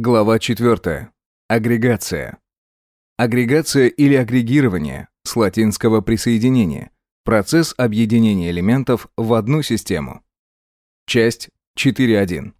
Глава 4. Агрегация. Агрегация или агрегирование, с латинского присоединение, процесс объединения элементов в одну систему. Часть 4.1.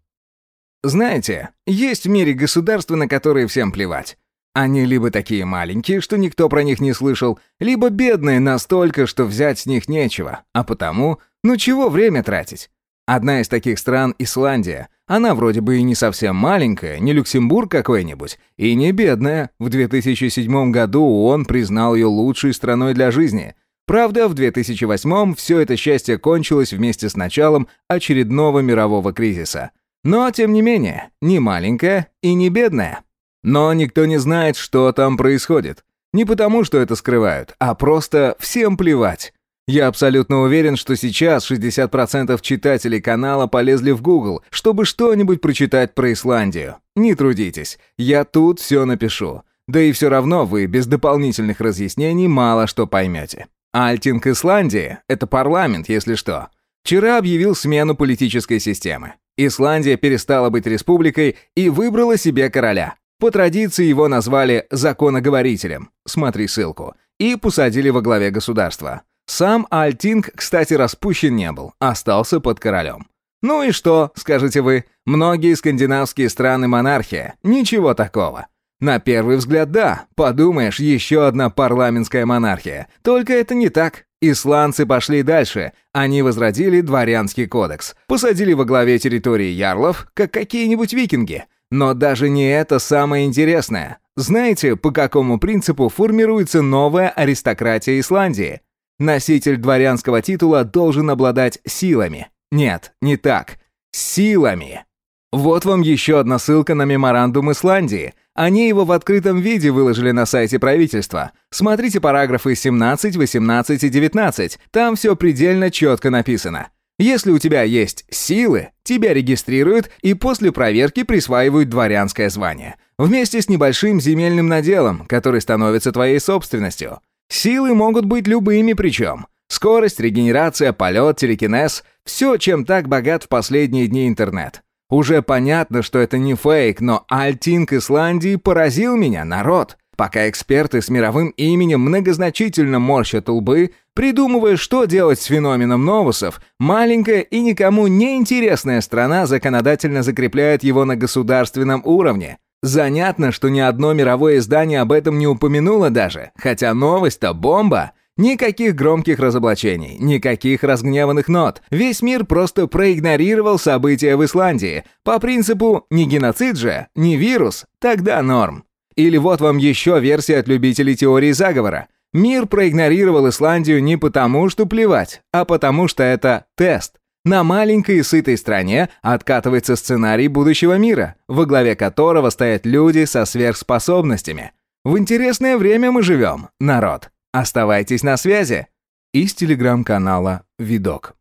Знаете, есть в мире государства, на которые всем плевать. Они либо такие маленькие, что никто про них не слышал, либо бедные настолько, что взять с них нечего, а потому, ну чего время тратить? Одна из таких стран – Исландия. Она вроде бы и не совсем маленькая, не Люксембург какой-нибудь, и не бедная. В 2007 году ООН признал ее лучшей страной для жизни. Правда, в 2008 все это счастье кончилось вместе с началом очередного мирового кризиса. Но, тем не менее, не маленькая и не бедная. Но никто не знает, что там происходит. Не потому, что это скрывают, а просто всем плевать. Я абсолютно уверен, что сейчас 60% читателей канала полезли в Google, чтобы что-нибудь прочитать про Исландию. Не трудитесь, я тут все напишу. Да и все равно вы без дополнительных разъяснений мало что поймете. Альтинг Исландии – это парламент, если что. Вчера объявил смену политической системы. Исландия перестала быть республикой и выбрала себе короля. По традиции его назвали законоговорителем, смотри ссылку, и посадили во главе государства. Сам Альтинг, кстати, распущен не был, остался под королем. Ну и что, скажете вы, многие скандинавские страны монархия, ничего такого. На первый взгляд, да, подумаешь, еще одна парламентская монархия. Только это не так. Исландцы пошли дальше. Они возродили дворянский кодекс. Посадили во главе территории ярлов, как какие-нибудь викинги. Но даже не это самое интересное. Знаете, по какому принципу формируется новая аристократия Исландии? Носитель дворянского титула должен обладать силами. Нет, не так. Силами. Вот вам еще одна ссылка на меморандум Исландии. Они его в открытом виде выложили на сайте правительства. Смотрите параграфы 17, 18 и 19. Там все предельно четко написано. Если у тебя есть силы, тебя регистрируют и после проверки присваивают дворянское звание. Вместе с небольшим земельным наделом, который становится твоей собственностью. Силы могут быть любыми причем. Скорость, регенерация, полет, телекинез – все, чем так богат в последние дни интернет. Уже понятно, что это не фейк, но Альтинг Исландии поразил меня, народ. Пока эксперты с мировым именем многозначительно морщат лбы, придумывая, что делать с феноменом новусов, маленькая и никому не интересная страна законодательно закрепляет его на государственном уровне. Занятно, что ни одно мировое издание об этом не упомянуло даже, хотя новость-то бомба. Никаких громких разоблачений, никаких разгневанных нот. Весь мир просто проигнорировал события в Исландии. По принципу «не геноцид же, не вирус, тогда норм». Или вот вам еще версия от любителей теории заговора. Мир проигнорировал Исландию не потому, что плевать, а потому, что это тест. На маленькой и сытой стране откатывается сценарий будущего мира, во главе которого стоят люди со сверхспособностями. В интересное время мы живем, народ. Оставайтесь на связи. Из телеграм-канала «Видок».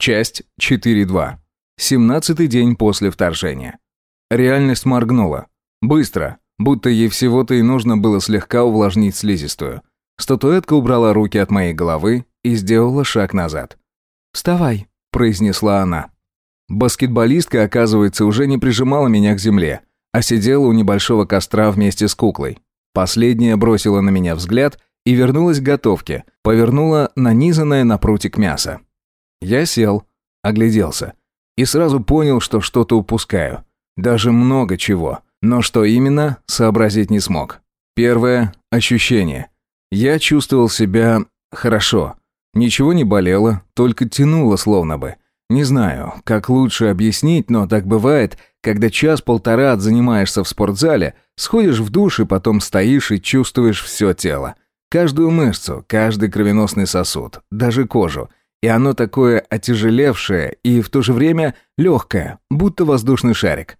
Часть 4.2. 17-й день после вторжения. Реальность моргнула. Быстро, будто ей всего-то и нужно было слегка увлажнить слизистую. Статуэтка убрала руки от моей головы и сделала шаг назад. «Вставай», произнесла она. Баскетболистка, оказывается, уже не прижимала меня к земле, а сидела у небольшого костра вместе с куклой. Последняя бросила на меня взгляд и вернулась к готовке, повернула нанизанное на прутик мясо. Я сел, огляделся и сразу понял, что что-то упускаю. Даже много чего, но что именно, сообразить не смог. Первое – ощущение. Я чувствовал себя хорошо – Ничего не болело, только тянуло словно бы. Не знаю, как лучше объяснить, но так бывает, когда час-полтора занимаешься в спортзале, сходишь в душ и потом стоишь и чувствуешь все тело. Каждую мышцу, каждый кровеносный сосуд, даже кожу. И оно такое отяжелевшее и в то же время легкое, будто воздушный шарик.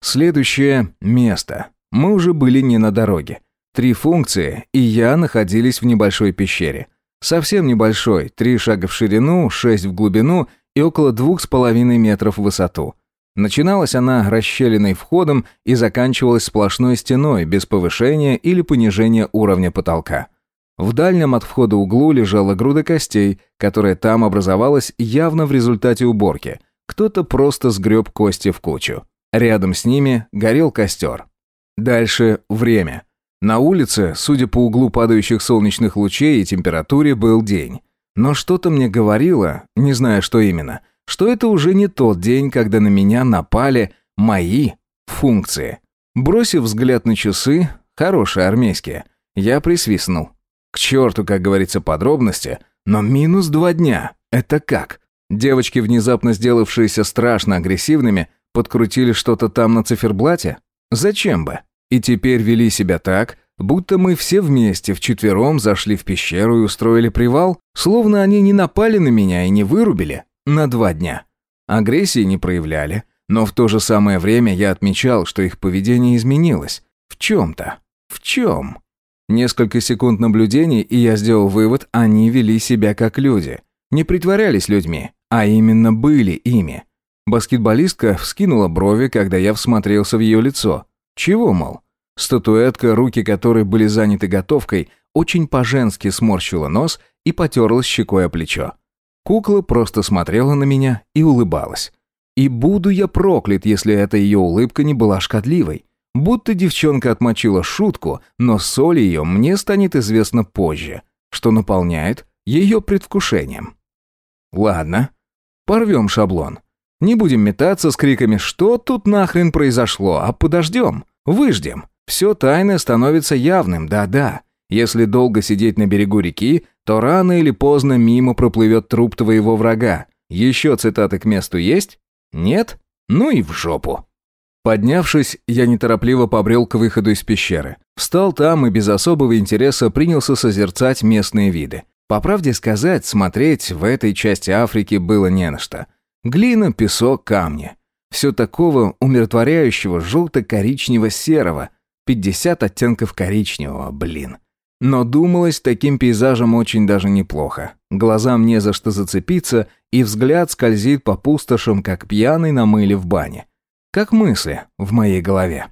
Следующее – место. Мы уже были не на дороге. Три функции, и я находились в небольшой пещере. Совсем небольшой, три шага в ширину, шесть в глубину и около двух с половиной метров в высоту. Начиналась она расщелиной входом и заканчивалась сплошной стеной без повышения или понижения уровня потолка. В дальнем от входа углу лежала груда костей, которая там образовалась явно в результате уборки. Кто-то просто сгреб кости в кучу. Рядом с ними горел костер. Дальше время. На улице, судя по углу падающих солнечных лучей и температуре, был день. Но что-то мне говорило, не знаю, что именно, что это уже не тот день, когда на меня напали мои функции. Бросив взгляд на часы, хорошие армейские, я присвистнул. К черту, как говорится, подробности, но минус два дня. Это как? Девочки, внезапно сделавшиеся страшно агрессивными, подкрутили что-то там на циферблате? Зачем бы? И теперь вели себя так, будто мы все вместе вчетвером зашли в пещеру и устроили привал, словно они не напали на меня и не вырубили на два дня. Агрессии не проявляли, но в то же самое время я отмечал, что их поведение изменилось. В чем-то. В чем? Несколько секунд наблюдений, и я сделал вывод, они вели себя как люди. Не притворялись людьми, а именно были ими. Баскетболистка вскинула брови, когда я всмотрелся в ее лицо. Чего, мол? Статуэтка, руки которой были заняты готовкой, очень по-женски сморщила нос и потерлась щекой о плечо. Кукла просто смотрела на меня и улыбалась. И буду я проклят, если эта ее улыбка не была шкодливой. Будто девчонка отмочила шутку, но соль ее мне станет известно позже, что наполняет ее предвкушением. Ладно, порвем шаблон. Не будем метаться с криками «Что тут нахрен произошло?», а подождем, выждем. Все тайное становится явным, да-да. Если долго сидеть на берегу реки, то рано или поздно мимо проплывет труп твоего врага. Еще цитаты к месту есть? Нет? Ну и в жопу. Поднявшись, я неторопливо побрел к выходу из пещеры. Встал там и без особого интереса принялся созерцать местные виды. По правде сказать, смотреть в этой части Африки было не на что. Глина, песок, камни. Все такого умиротворяющего желто-коричнево-серого. 50 оттенков коричневого, блин. Но думалось, таким пейзажем очень даже неплохо. Глазам не за что зацепиться, и взгляд скользит по пустошам, как пьяный на мыле в бане. Как мысли в моей голове.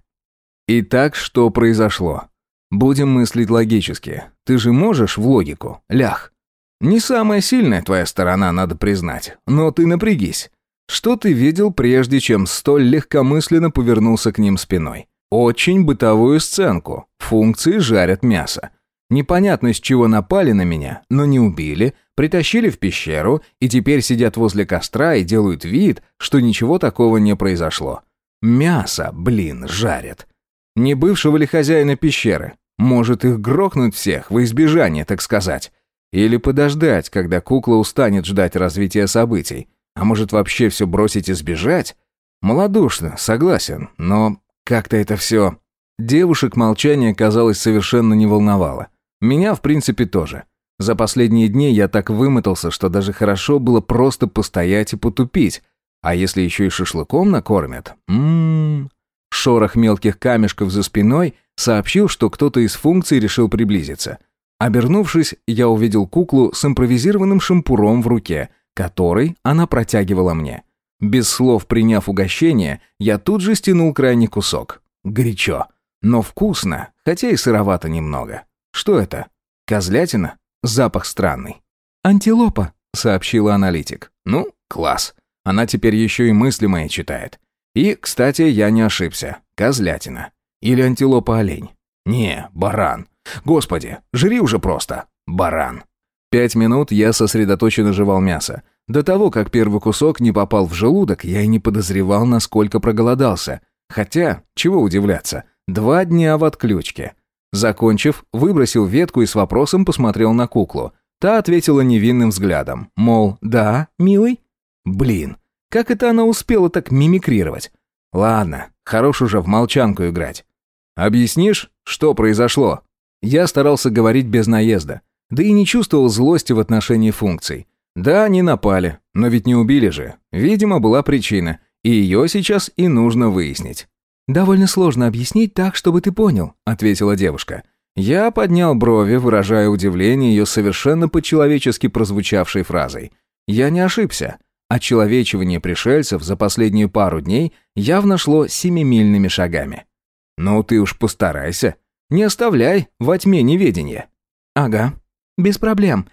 Итак, что произошло? Будем мыслить логически. Ты же можешь в логику, лях. Не самая сильная твоя сторона, надо признать, но ты напрягись. Что ты видел, прежде чем столь легкомысленно повернулся к ним спиной? Очень бытовую сценку. Функции жарят мясо. Непонятно, с чего напали на меня, но не убили, притащили в пещеру и теперь сидят возле костра и делают вид, что ничего такого не произошло. Мясо, блин, жарят. Не бывшего ли хозяина пещеры? Может их грохнуть всех, во избежание, так сказать. Или подождать, когда кукла устанет ждать развития событий. А может вообще все бросить и сбежать? Молодушно, согласен, но как-то это все... Девушек молчание, казалось, совершенно не волновало. Меня, в принципе, тоже. За последние дни я так вымотался, что даже хорошо было просто постоять и потупить, а если еще и шашлыком накормят? Ммм... Шорох мелких камешков за спиной сообщил, что кто-то из функций решил приблизиться. Обернувшись, я увидел куклу с импровизированным шампуром в руке, который она протягивала мне. Без слов приняв угощение, я тут же стянул крайний кусок. Горячо. Но вкусно, хотя и сыровато немного. Что это? Козлятина? Запах странный. «Антилопа», — сообщила аналитик. «Ну, класс. Она теперь еще и мысли мои читает. И, кстати, я не ошибся. Козлятина. Или антилопа-олень. Не, баран. Господи, жри уже просто. Баран. Пять минут я сосредоточенно жевал мясо. До того, как первый кусок не попал в желудок, я и не подозревал, насколько проголодался. Хотя, чего удивляться, два дня в отключке. Закончив, выбросил ветку и с вопросом посмотрел на куклу. Та ответила невинным взглядом, мол, «Да, милый?» Блин, как это она успела так мимикрировать? Ладно, хорош уже в молчанку играть. Объяснишь, что произошло? Я старался говорить без наезда, да и не чувствовал злости в отношении функций. Да, не напали, но ведь не убили же. Видимо, была причина, и ее сейчас и нужно выяснить. «Довольно сложно объяснить так, чтобы ты понял», — ответила девушка. Я поднял брови, выражая удивление ее совершенно по-человечески прозвучавшей фразой. Я не ошибся. Очеловечивание пришельцев за последнюю пару дней явно шло семимильными шагами. «Ну ты уж постарайся. Не оставляй во тьме неведения». «Ага, без проблем.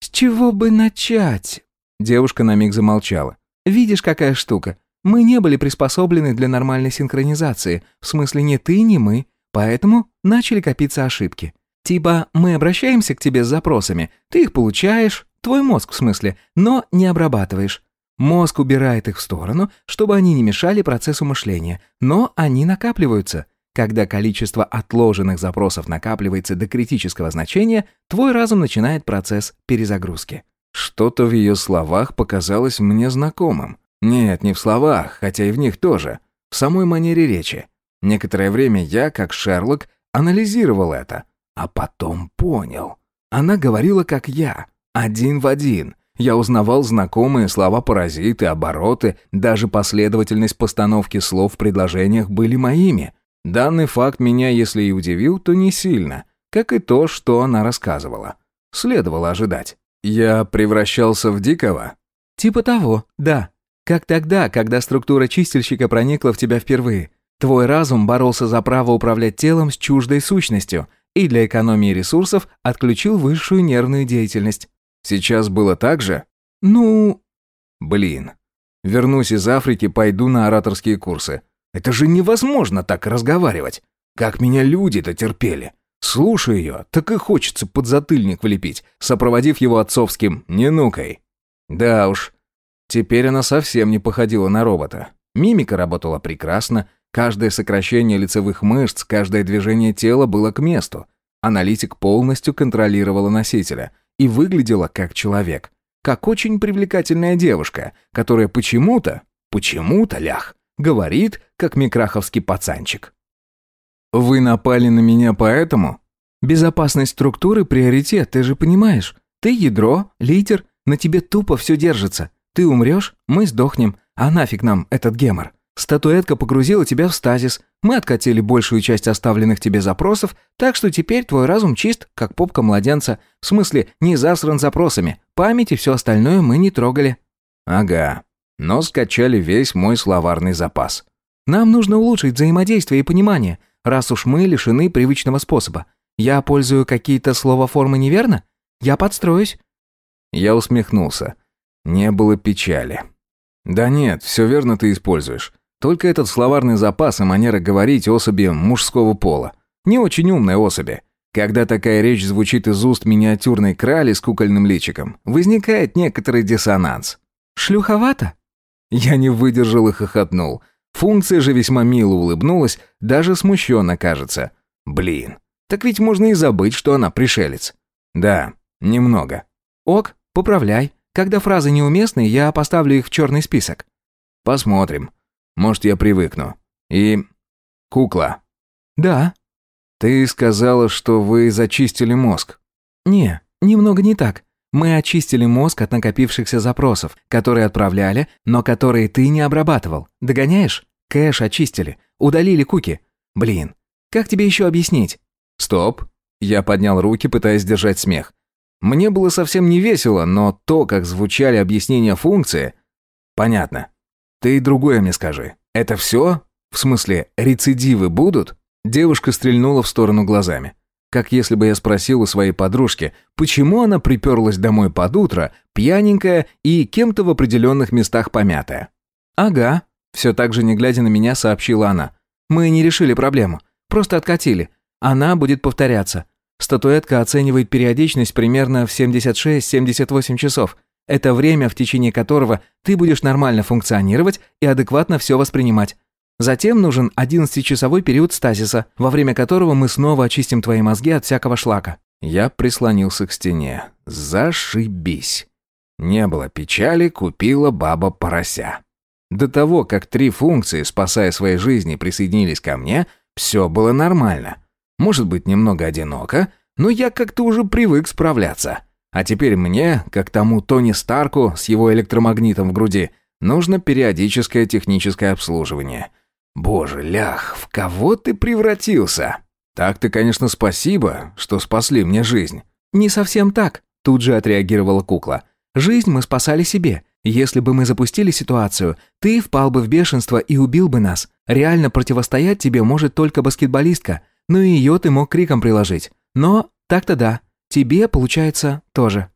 С чего бы начать?» Девушка на миг замолчала. «Видишь, какая штука? Мы не были приспособлены для нормальной синхронизации, в смысле ни ты, ни мы, поэтому начали копиться ошибки. Типа, мы обращаемся к тебе с запросами, ты их получаешь, твой мозг в смысле, но не обрабатываешь. Мозг убирает их в сторону, чтобы они не мешали процессу мышления, но они накапливаются. Когда количество отложенных запросов накапливается до критического значения, твой разум начинает процесс перезагрузки. Что-то в ее словах показалось мне знакомым. Нет, не в словах, хотя и в них тоже. В самой манере речи. Некоторое время я, как Шерлок, анализировал это, а потом понял. Она говорила, как я, один в один. Я узнавал знакомые слова-паразиты, обороты, даже последовательность постановки слов в предложениях были моими. Данный факт меня, если и удивил, то не сильно, как и то, что она рассказывала. Следовало ожидать. Я превращался в дикого? Типа того, да. Как тогда, когда структура чистильщика проникла в тебя впервые. Твой разум боролся за право управлять телом с чуждой сущностью и для экономии ресурсов отключил высшую нервную деятельность. Сейчас было так же? Ну... Блин. Вернусь из Африки, пойду на ораторские курсы. Это же невозможно так разговаривать. Как меня люди-то терпели. Слушаю ее, так и хочется подзатыльник влепить, сопроводив его отцовским «не нукой». Да уж, теперь она совсем не походила на робота. Мимика работала прекрасно, каждое сокращение лицевых мышц, каждое движение тела было к месту. Аналитик полностью контролировала носителя, и выглядела как человек. Как очень привлекательная девушка, которая почему-то, почему-то, лях, говорит, как микраховский пацанчик. «Вы напали на меня поэтому?» «Безопасность структуры – приоритет, ты же понимаешь. Ты ядро, лидер, на тебе тупо все держится. Ты умрешь, мы сдохнем, а нафиг нам этот гемор?» Статуэтка погрузила тебя в стазис. Мы откатили большую часть оставленных тебе запросов, так что теперь твой разум чист, как попка младенца. В смысле, не засран запросами. Память и все остальное мы не трогали». «Ага. Но скачали весь мой словарный запас». «Нам нужно улучшить взаимодействие и понимание, раз уж мы лишены привычного способа. Я пользую какие-то слова-формы неверно? Я подстроюсь». Я усмехнулся. Не было печали. «Да нет, все верно ты используешь. Только этот словарный запас и манера говорить особи мужского пола. Не очень умные особи. Когда такая речь звучит из уст миниатюрной крали с кукольным личиком, возникает некоторый диссонанс. «Шлюховато?» Я не выдержал и хохотнул. Функция же весьма мило улыбнулась, даже смущенно кажется. Блин, так ведь можно и забыть, что она пришелец. Да, немного. Ок, поправляй. Когда фразы неуместные, я поставлю их в черный список. Посмотрим. Может, я привыкну. И... Кукла. Да. Ты сказала, что вы зачистили мозг. Не, немного не так. Мы очистили мозг от накопившихся запросов, которые отправляли, но которые ты не обрабатывал. Догоняешь? Кэш очистили. Удалили куки. Блин, как тебе еще объяснить? Стоп. Я поднял руки, пытаясь держать смех. Мне было совсем не весело, но то, как звучали объяснения функции... Понятно. Ты другое мне скажи. Это все? В смысле, рецидивы будут? Девушка стрельнула в сторону глазами. Как если бы я спросил у своей подружки, почему она приперлась домой под утро, пьяненькая и кем-то в определенных местах помятая. «Ага», — все так же не глядя на меня сообщила она. «Мы не решили проблему, просто откатили. Она будет повторяться. Статуэтка оценивает периодичность примерно в 76-78 часов. Это время, в течение которого ты будешь нормально функционировать и адекватно все воспринимать. Затем нужен 11-часовой период стазиса, во время которого мы снова очистим твои мозги от всякого шлака. Я прислонился к стене. Зашибись. Не было печали, купила баба порося. До того, как три функции, спасая свои жизни, присоединились ко мне, все было нормально. Может быть, немного одиноко, но я как-то уже привык справляться. А теперь мне, как тому Тони Старку с его электромагнитом в груди, нужно периодическое техническое обслуживание. Боже, лях, в кого ты превратился? Так-то, конечно, спасибо, что спасли мне жизнь. Не совсем так, тут же отреагировала кукла. Жизнь мы спасали себе. Если бы мы запустили ситуацию, ты впал бы в бешенство и убил бы нас. Реально противостоять тебе может только баскетболистка. Ну и ее ты мог криком приложить. Но так-то да. Тебе, получается, тоже.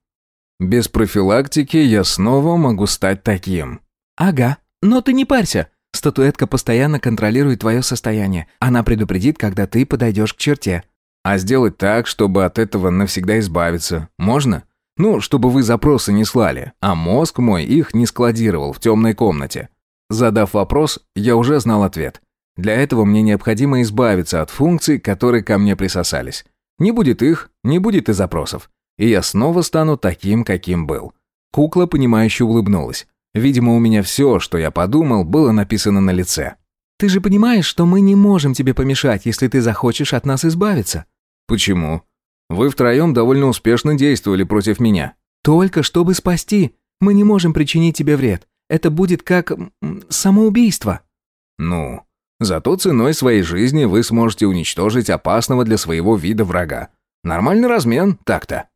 Без профилактики я снова могу стать таким. Ага, Но ты не парься. Статуэтка постоянно контролирует твое состояние. Она предупредит, когда ты подойдешь к черте. А сделать так, чтобы от этого навсегда избавиться, можно? Ну, чтобы вы запросы не слали, а мозг мой их не складировал в темной комнате. Задав вопрос, я уже знал ответ. Для этого мне необходимо избавиться от функций, которые ко мне присосались. Не будет их, не будет и запросов. И я снова стану таким, каким был. Кукла, понимающе улыбнулась. Видимо, у меня все, что я подумал, было написано на лице. «Ты же понимаешь, что мы не можем тебе помешать, если ты захочешь от нас избавиться?» «Почему?» «Вы втроем довольно успешно действовали против меня». «Только чтобы спасти. Мы не можем причинить тебе вред. Это будет как... самоубийство». «Ну, зато ценой своей жизни вы сможете уничтожить опасного для своего вида врага. Нормальный размен, так-то».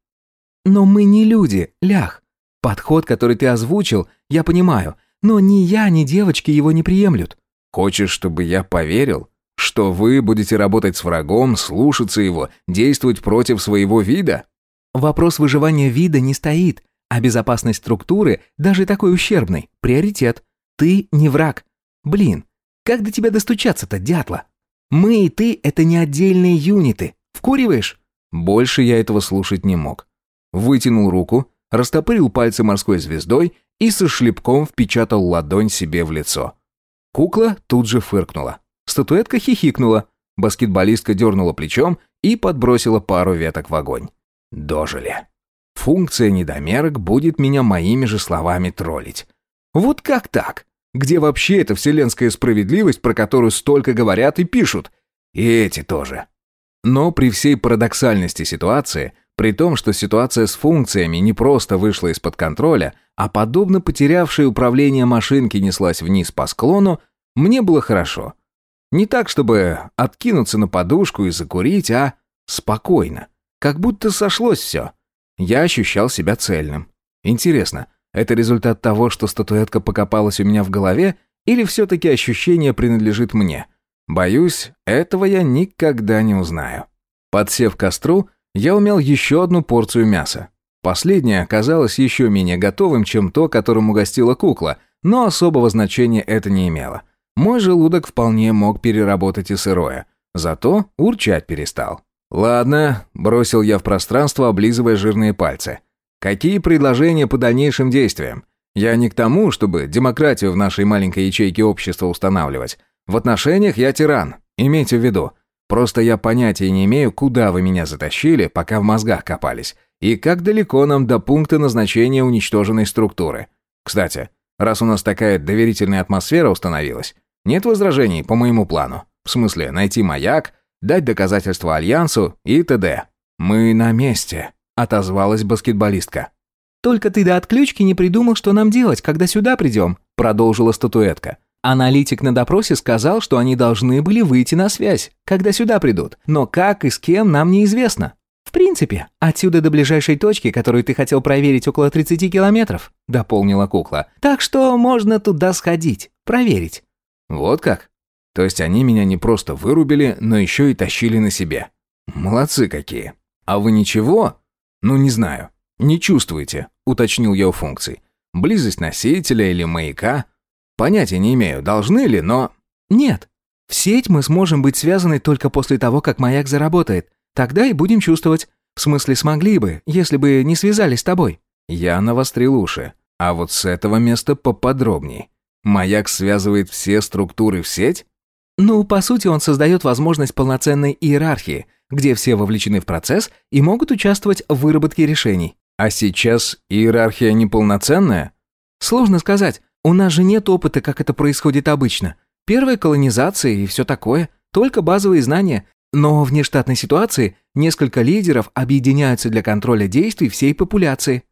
«Но мы не люди, лях. Подход, который ты озвучил, я понимаю, но ни я, ни девочки его не приемлют». «Хочешь, чтобы я поверил? Что вы будете работать с врагом, слушаться его, действовать против своего вида?» «Вопрос выживания вида не стоит, а безопасность структуры, даже такой ущербной, приоритет. Ты не враг. Блин, как до тебя достучаться-то, дятла? Мы и ты — это не отдельные юниты. Вкуриваешь?» Больше я этого слушать не мог. Вытянул руку, растопырил пальцы морской звездой и со шлепком впечатал ладонь себе в лицо. Кукла тут же фыркнула. Статуэтка хихикнула. Баскетболистка дернула плечом и подбросила пару веток в огонь. Дожили. Функция недомерок будет меня моими же словами троллить. Вот как так? Где вообще эта вселенская справедливость, про которую столько говорят и пишут? И эти тоже. Но при всей парадоксальности ситуации, при том, что ситуация с функциями не просто вышла из-под контроля, а подобно потерявшей управление машинки неслась вниз по склону, мне было хорошо. Не так, чтобы откинуться на подушку и закурить, а спокойно. Как будто сошлось все. Я ощущал себя цельным. Интересно, это результат того, что статуэтка покопалась у меня в голове, или все-таки ощущение принадлежит мне? Боюсь, этого я никогда не узнаю. Подсев к костру, я умел еще одну порцию мяса. Последнее оказалось еще менее готовым, чем то, которым угостила кукла, но особого значения это не имело. Мой желудок вполне мог переработать и сырое, зато урчать перестал. «Ладно», – бросил я в пространство, облизывая жирные пальцы. «Какие предложения по дальнейшим действиям? Я не к тому, чтобы демократию в нашей маленькой ячейке общества устанавливать. В отношениях я тиран, имейте в виду. Просто я понятия не имею, куда вы меня затащили, пока в мозгах копались, и как далеко нам до пункта назначения уничтоженной структуры. Кстати, раз у нас такая доверительная атмосфера установилась, нет возражений по моему плану. В смысле, найти маяк, дать доказательства Альянсу и т.д. «Мы на месте», — отозвалась баскетболистка. «Только ты до отключки не придумал, что нам делать, когда сюда придем», — продолжила статуэтка. Аналитик на допросе сказал, что они должны были выйти на связь, когда сюда придут, но как и с кем нам неизвестно. В принципе, отсюда до ближайшей точки, которую ты хотел проверить, около 30 километров, дополнила кукла. Так что можно туда сходить, проверить. Вот как? То есть они меня не просто вырубили, но еще и тащили на себе. Молодцы какие. А вы ничего? Ну, не знаю. Не чувствуете, уточнил я у функций. Близость носителя или маяка? Понятия не имею, должны ли, но... Нет. В сеть мы сможем быть связаны только после того, как маяк заработает. Тогда и будем чувствовать. В смысле, смогли бы, если бы не связались с тобой. Я навострил уши. А вот с этого места поподробней. Маяк связывает все структуры в сеть? Ну, по сути, он создает возможность полноценной иерархии, где все вовлечены в процесс и могут участвовать в выработке решений. А сейчас иерархия неполноценная? Сложно сказать. У нас же нет опыта, как это происходит обычно. Первая колонизация и все такое. Только базовые знания. Но в нештатной ситуации несколько лидеров объединяются для контроля действий всей популяции.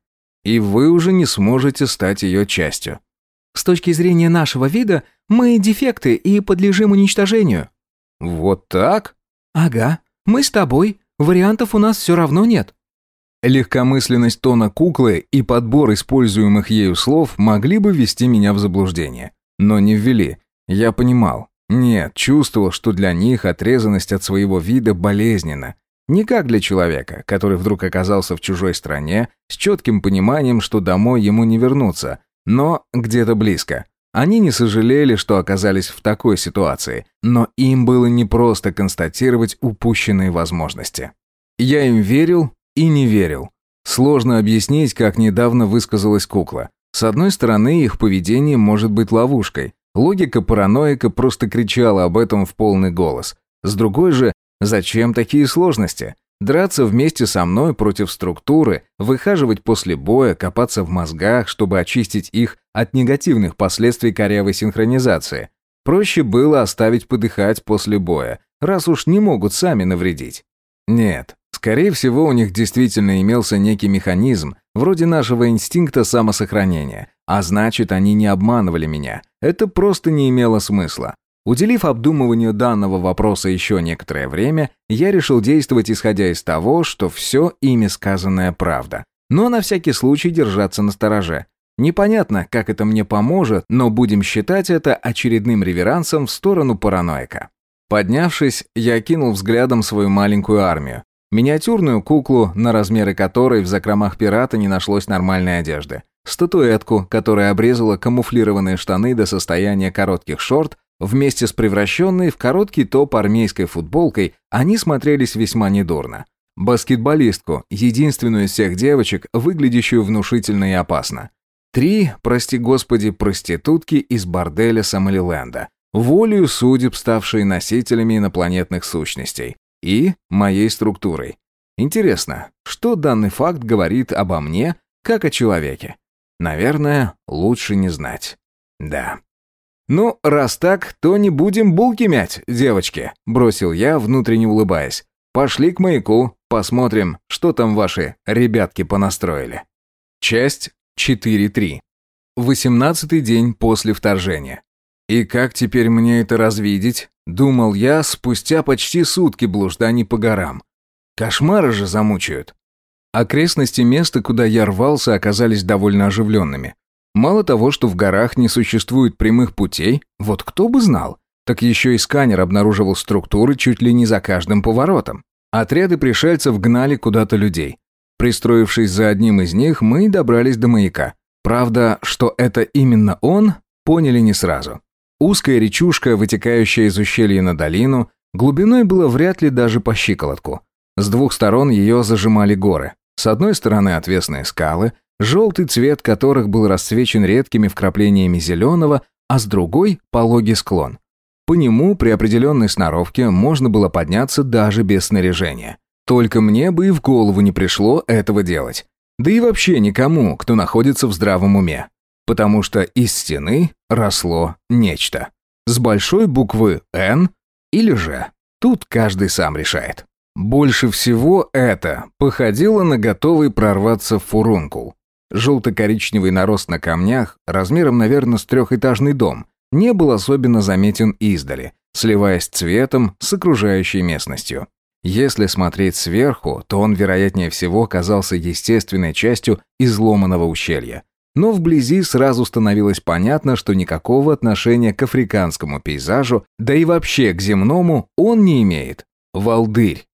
И вы уже не сможете стать ее частью. С точки зрения нашего вида, мы дефекты и подлежим уничтожению». «Вот так?» «Ага. Мы с тобой. Вариантов у нас все равно нет». Легкомысленность тона куклы и подбор используемых ею слов могли бы ввести меня в заблуждение. Но не ввели. Я понимал. Нет, чувствовал, что для них отрезанность от своего вида болезненна. Не как для человека, который вдруг оказался в чужой стране, с четким пониманием, что домой ему не вернуться, но где-то близко. Они не сожалели, что оказались в такой ситуации, но им было непросто констатировать упущенные возможности. Я им верил и не верил. Сложно объяснить, как недавно высказалась кукла. С одной стороны, их поведение может быть ловушкой. Логика параноика просто кричала об этом в полный голос. С другой же, зачем такие сложности? Драться вместе со мной против структуры, выхаживать после боя, копаться в мозгах, чтобы очистить их от негативных последствий корявой синхронизации. Проще было оставить подыхать после боя, раз уж не могут сами навредить. Нет, скорее всего, у них действительно имелся некий механизм, вроде нашего инстинкта самосохранения, а значит, они не обманывали меня. Это просто не имело смысла. Уделив обдумыванию данного вопроса еще некоторое время, я решил действовать исходя из того, что все ими сказанное правда. Но на всякий случай держаться на стороже. Непонятно, как это мне поможет, но будем считать это очередным реверансом в сторону параноика. Поднявшись, я кинул взглядом свою маленькую армию. Миниатюрную куклу, на размеры которой в закромах пирата не нашлось нормальной одежды. Статуэтку, которая обрезала камуфлированные штаны до состояния коротких шорт, Вместе с превращенной в короткий топ армейской футболкой они смотрелись весьма недурно. Баскетболистку, единственную из всех девочек, выглядящую внушительно и опасно. Три, прости господи, проститутки из борделя Сомалиленда, волею судеб, ставшие носителями инопланетных сущностей. И моей структурой. Интересно, что данный факт говорит обо мне, как о человеке? Наверное, лучше не знать. Да. «Ну, раз так, то не будем булки мять, девочки», – бросил я, внутренне улыбаясь. «Пошли к маяку, посмотрим, что там ваши ребятки понастроили». Часть 4.3. Восемнадцатый день после вторжения. «И как теперь мне это развидеть?» – думал я спустя почти сутки блужданий по горам. Кошмары же замучают. Окрестности места, куда я рвался, оказались довольно оживленными. Мало того, что в горах не существует прямых путей, вот кто бы знал, так еще и сканер обнаруживал структуры чуть ли не за каждым поворотом. Отряды пришельцев гнали куда-то людей. Пристроившись за одним из них, мы добрались до маяка. Правда, что это именно он, поняли не сразу. Узкая речушка, вытекающая из ущелья на долину, глубиной было вряд ли даже по щиколотку. С двух сторон ее зажимали горы. С одной стороны отвесные скалы, желтый цвет которых был расцвечен редкими вкраплениями зеленого, а с другой – пологий склон. По нему при определенной сноровке можно было подняться даже без снаряжения. Только мне бы и в голову не пришло этого делать. Да и вообще никому, кто находится в здравом уме. Потому что из стены росло нечто. С большой буквы «Н» или же. Тут каждый сам решает. Больше всего это походило на готовый прорваться фурункул. Желто-коричневый нарост на камнях, размером, наверное, с трехэтажный дом, не был особенно заметен издали, сливаясь цветом с окружающей местностью. Если смотреть сверху, то он, вероятнее всего, казался естественной частью изломанного ущелья. Но вблизи сразу становилось понятно, что никакого отношения к африканскому пейзажу, да и вообще к земному, он не имеет. Волдырь.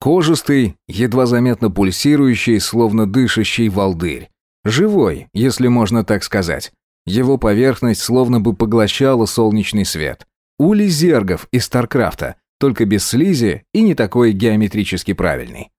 Кожистый, едва заметно пульсирующий, словно дышащий волдырь. Живой, если можно так сказать. Его поверхность словно бы поглощала солнечный свет. Улей зергов из Старкрафта, только без слизи и не такой геометрически правильный.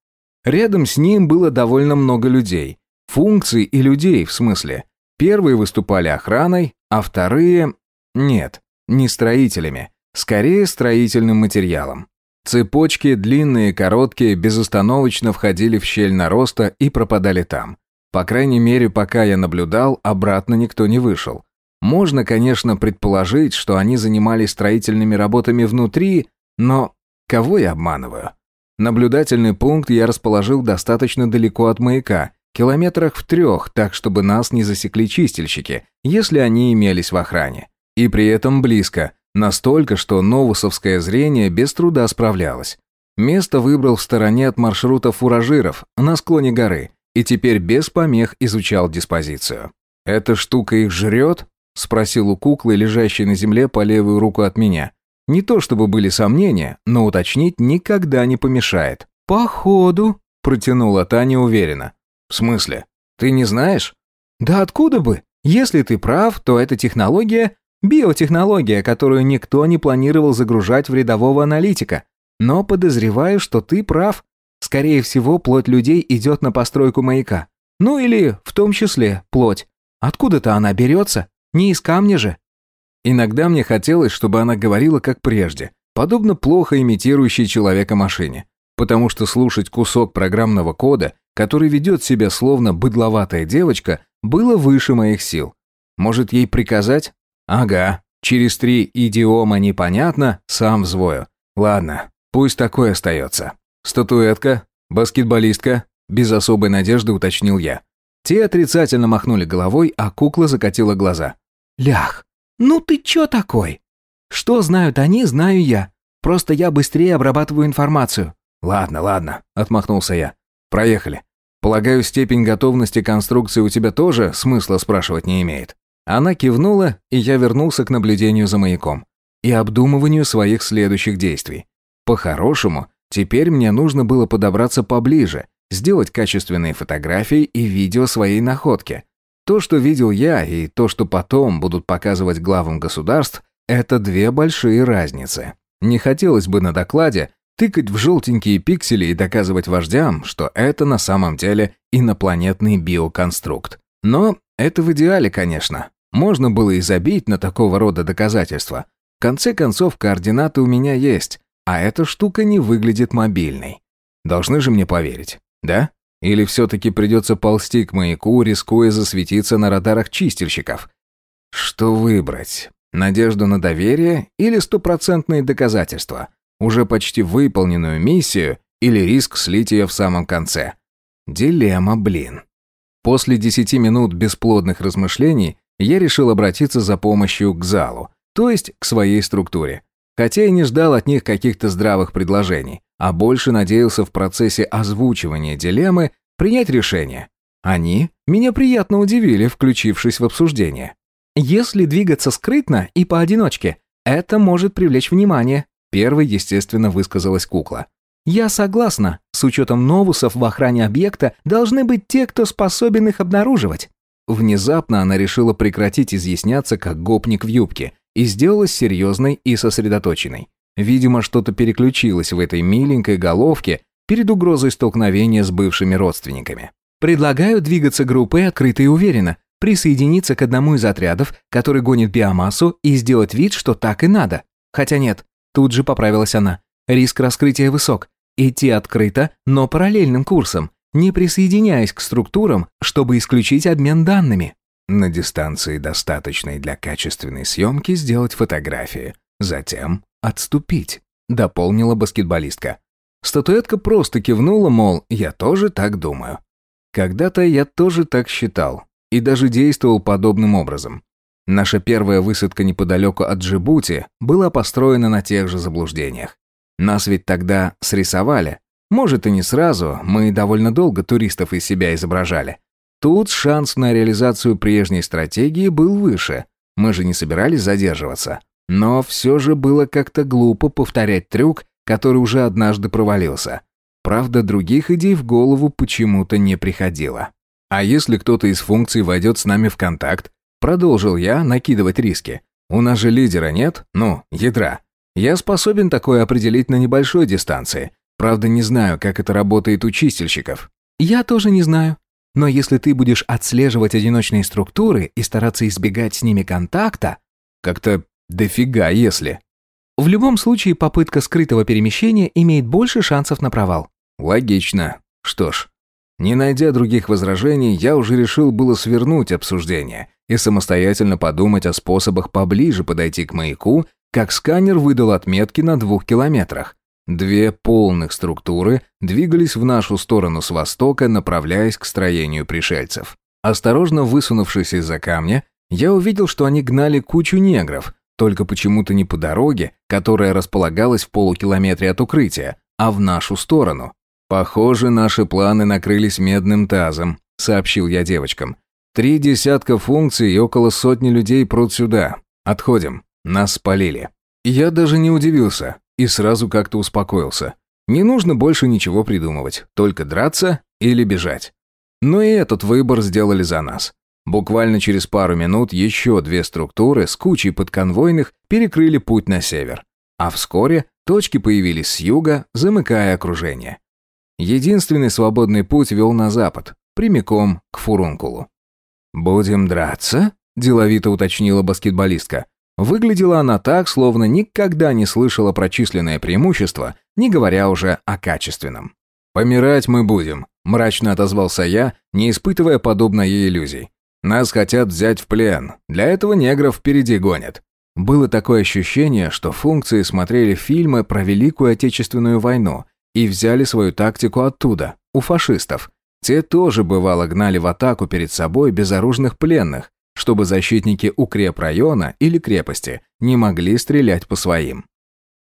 Рядом с ним было довольно много людей. Функций и людей, в смысле. Первые выступали охраной, а вторые... Нет, не строителями. Скорее, строительным материалом. Цепочки, длинные короткие, безостановочно входили в щель нароста и пропадали там. По крайней мере, пока я наблюдал, обратно никто не вышел. Можно, конечно, предположить, что они занимались строительными работами внутри, но кого я обманываю? Наблюдательный пункт я расположил достаточно далеко от маяка, километрах в трех, так чтобы нас не засекли чистильщики, если они имелись в охране. И при этом близко, настолько, что новусовское зрение без труда справлялось. Место выбрал в стороне от маршрута фуражиров, на склоне горы, и теперь без помех изучал диспозицию. «Эта штука их жрет?» – спросил у куклы, лежащей на земле по левую руку от меня. Не то чтобы были сомнения, но уточнить никогда не помешает. «Походу», – протянула Таня уверенно. «В смысле? Ты не знаешь?» «Да откуда бы? Если ты прав, то эта технология Биотехнология, которую никто не планировал загружать в рядового аналитика. Но подозреваю, что ты прав. Скорее всего, плоть людей идет на постройку маяка. Ну или, в том числе, плоть. Откуда-то она берется. Не из камня же. Иногда мне хотелось, чтобы она говорила как прежде, подобно плохо имитирующей человека машине. Потому что слушать кусок программного кода, который ведет себя словно быдловатая девочка, было выше моих сил. Может, ей приказать? Ага, через три идиома непонятно, сам взвою. Ладно, пусть такое остается. Статуэтка, баскетболистка, без особой надежды уточнил я. Те отрицательно махнули головой, а кукла закатила глаза. «Лях, ну ты чё такой? Что знают они, знаю я. Просто я быстрее обрабатываю информацию». «Ладно, ладно», — отмахнулся я. «Проехали. Полагаю, степень готовности конструкции у тебя тоже смысла спрашивать не имеет». Она кивнула, и я вернулся к наблюдению за маяком и обдумыванию своих следующих действий. По-хорошему, теперь мне нужно было подобраться поближе, сделать качественные фотографии и видео своей находки. То, что видел я, и то, что потом будут показывать главам государств, это две большие разницы. Не хотелось бы на докладе тыкать в желтенькие пиксели и доказывать вождям, что это на самом деле инопланетный биоконструкт. Но это в идеале, конечно. Можно было и забить на такого рода доказательства. В конце концов, координаты у меня есть, а эта штука не выглядит мобильной. Должны же мне поверить, да? Или все-таки придется ползти к маяку, рискуя засветиться на радарах чистильщиков? Что выбрать? Надежду на доверие или стопроцентные доказательства? Уже почти выполненную миссию или риск слить ее в самом конце? Дилемма, блин. После десяти минут бесплодных размышлений я решил обратиться за помощью к залу, то есть к своей структуре. Хотя и не ждал от них каких-то здравых предложений, а больше надеялся в процессе озвучивания дилеммы принять решение. Они меня приятно удивили, включившись в обсуждение. Если двигаться скрытно и поодиночке, это может привлечь внимание, первой, естественно, высказалась кукла. Я согласна, с учетом новусов в охране объекта должны быть те, кто способен их обнаруживать. Внезапно она решила прекратить изъясняться как гопник в юбке и сделалась серьезной и сосредоточенной. Видимо, что-то переключилось в этой миленькой головке перед угрозой столкновения с бывшими родственниками. Предлагаю двигаться группой открыто и уверенно, присоединиться к одному из отрядов, который гонит биомассу, и сделать вид, что так и надо. Хотя нет, тут же поправилась она. Риск раскрытия высок. Идти открыто, но параллельным курсом, не присоединяясь к структурам, чтобы исключить обмен данными. На дистанции, достаточной для качественной съемки, сделать фотографии. Затем отступить, дополнила баскетболистка. Статуэтка просто кивнула, мол, я тоже так думаю. Когда-то я тоже так считал и даже действовал подобным образом. Наша первая высадка неподалеку от Джибути была построена на тех же заблуждениях. Нас ведь тогда срисовали. Может и не сразу, мы довольно долго туристов из себя изображали. Тут шанс на реализацию прежней стратегии был выше. Мы же не собирались задерживаться. Но все же было как-то глупо повторять трюк, который уже однажды провалился. Правда, других идей в голову почему-то не приходило. А если кто-то из функций войдет с нами в контакт? Продолжил я накидывать риски. У нас же лидера нет, ну, ядра. Я способен такое определить на небольшой дистанции. Правда, не знаю, как это работает у чистильщиков. Я тоже не знаю. Но если ты будешь отслеживать одиночные структуры и стараться избегать с ними контакта... Как-то дофига, если... В любом случае, попытка скрытого перемещения имеет больше шансов на провал. Логично. Что ж, не найдя других возражений, я уже решил было свернуть обсуждение и самостоятельно подумать о способах поближе подойти к маяку как сканер выдал отметки на двух километрах. Две полных структуры двигались в нашу сторону с востока, направляясь к строению пришельцев. Осторожно высунувшись из-за камня, я увидел, что они гнали кучу негров, только почему-то не по дороге, которая располагалась в полукилометре от укрытия, а в нашу сторону. «Похоже, наши планы накрылись медным тазом», — сообщил я девочкам. «Три десятка функций и около сотни людей прут сюда. Отходим». Нас спалили. Я даже не удивился и сразу как-то успокоился. Не нужно больше ничего придумывать, только драться или бежать. Но и этот выбор сделали за нас. Буквально через пару минут еще две структуры с кучей подконвойных перекрыли путь на север. А вскоре точки появились с юга, замыкая окружение. Единственный свободный путь вел на запад, прямиком к фурункулу. «Будем драться?» – деловито уточнила баскетболистка. Выглядела она так, словно никогда не слышала про численное преимущество, не говоря уже о качественном. «Помирать мы будем», – мрачно отозвался я, не испытывая подобной ей иллюзий. «Нас хотят взять в плен. Для этого негров впереди гонят». Было такое ощущение, что функции смотрели фильмы про Великую Отечественную войну и взяли свою тактику оттуда, у фашистов. Те тоже бывало гнали в атаку перед собой безоружных пленных, чтобы защитники укрепрайона или крепости не могли стрелять по своим.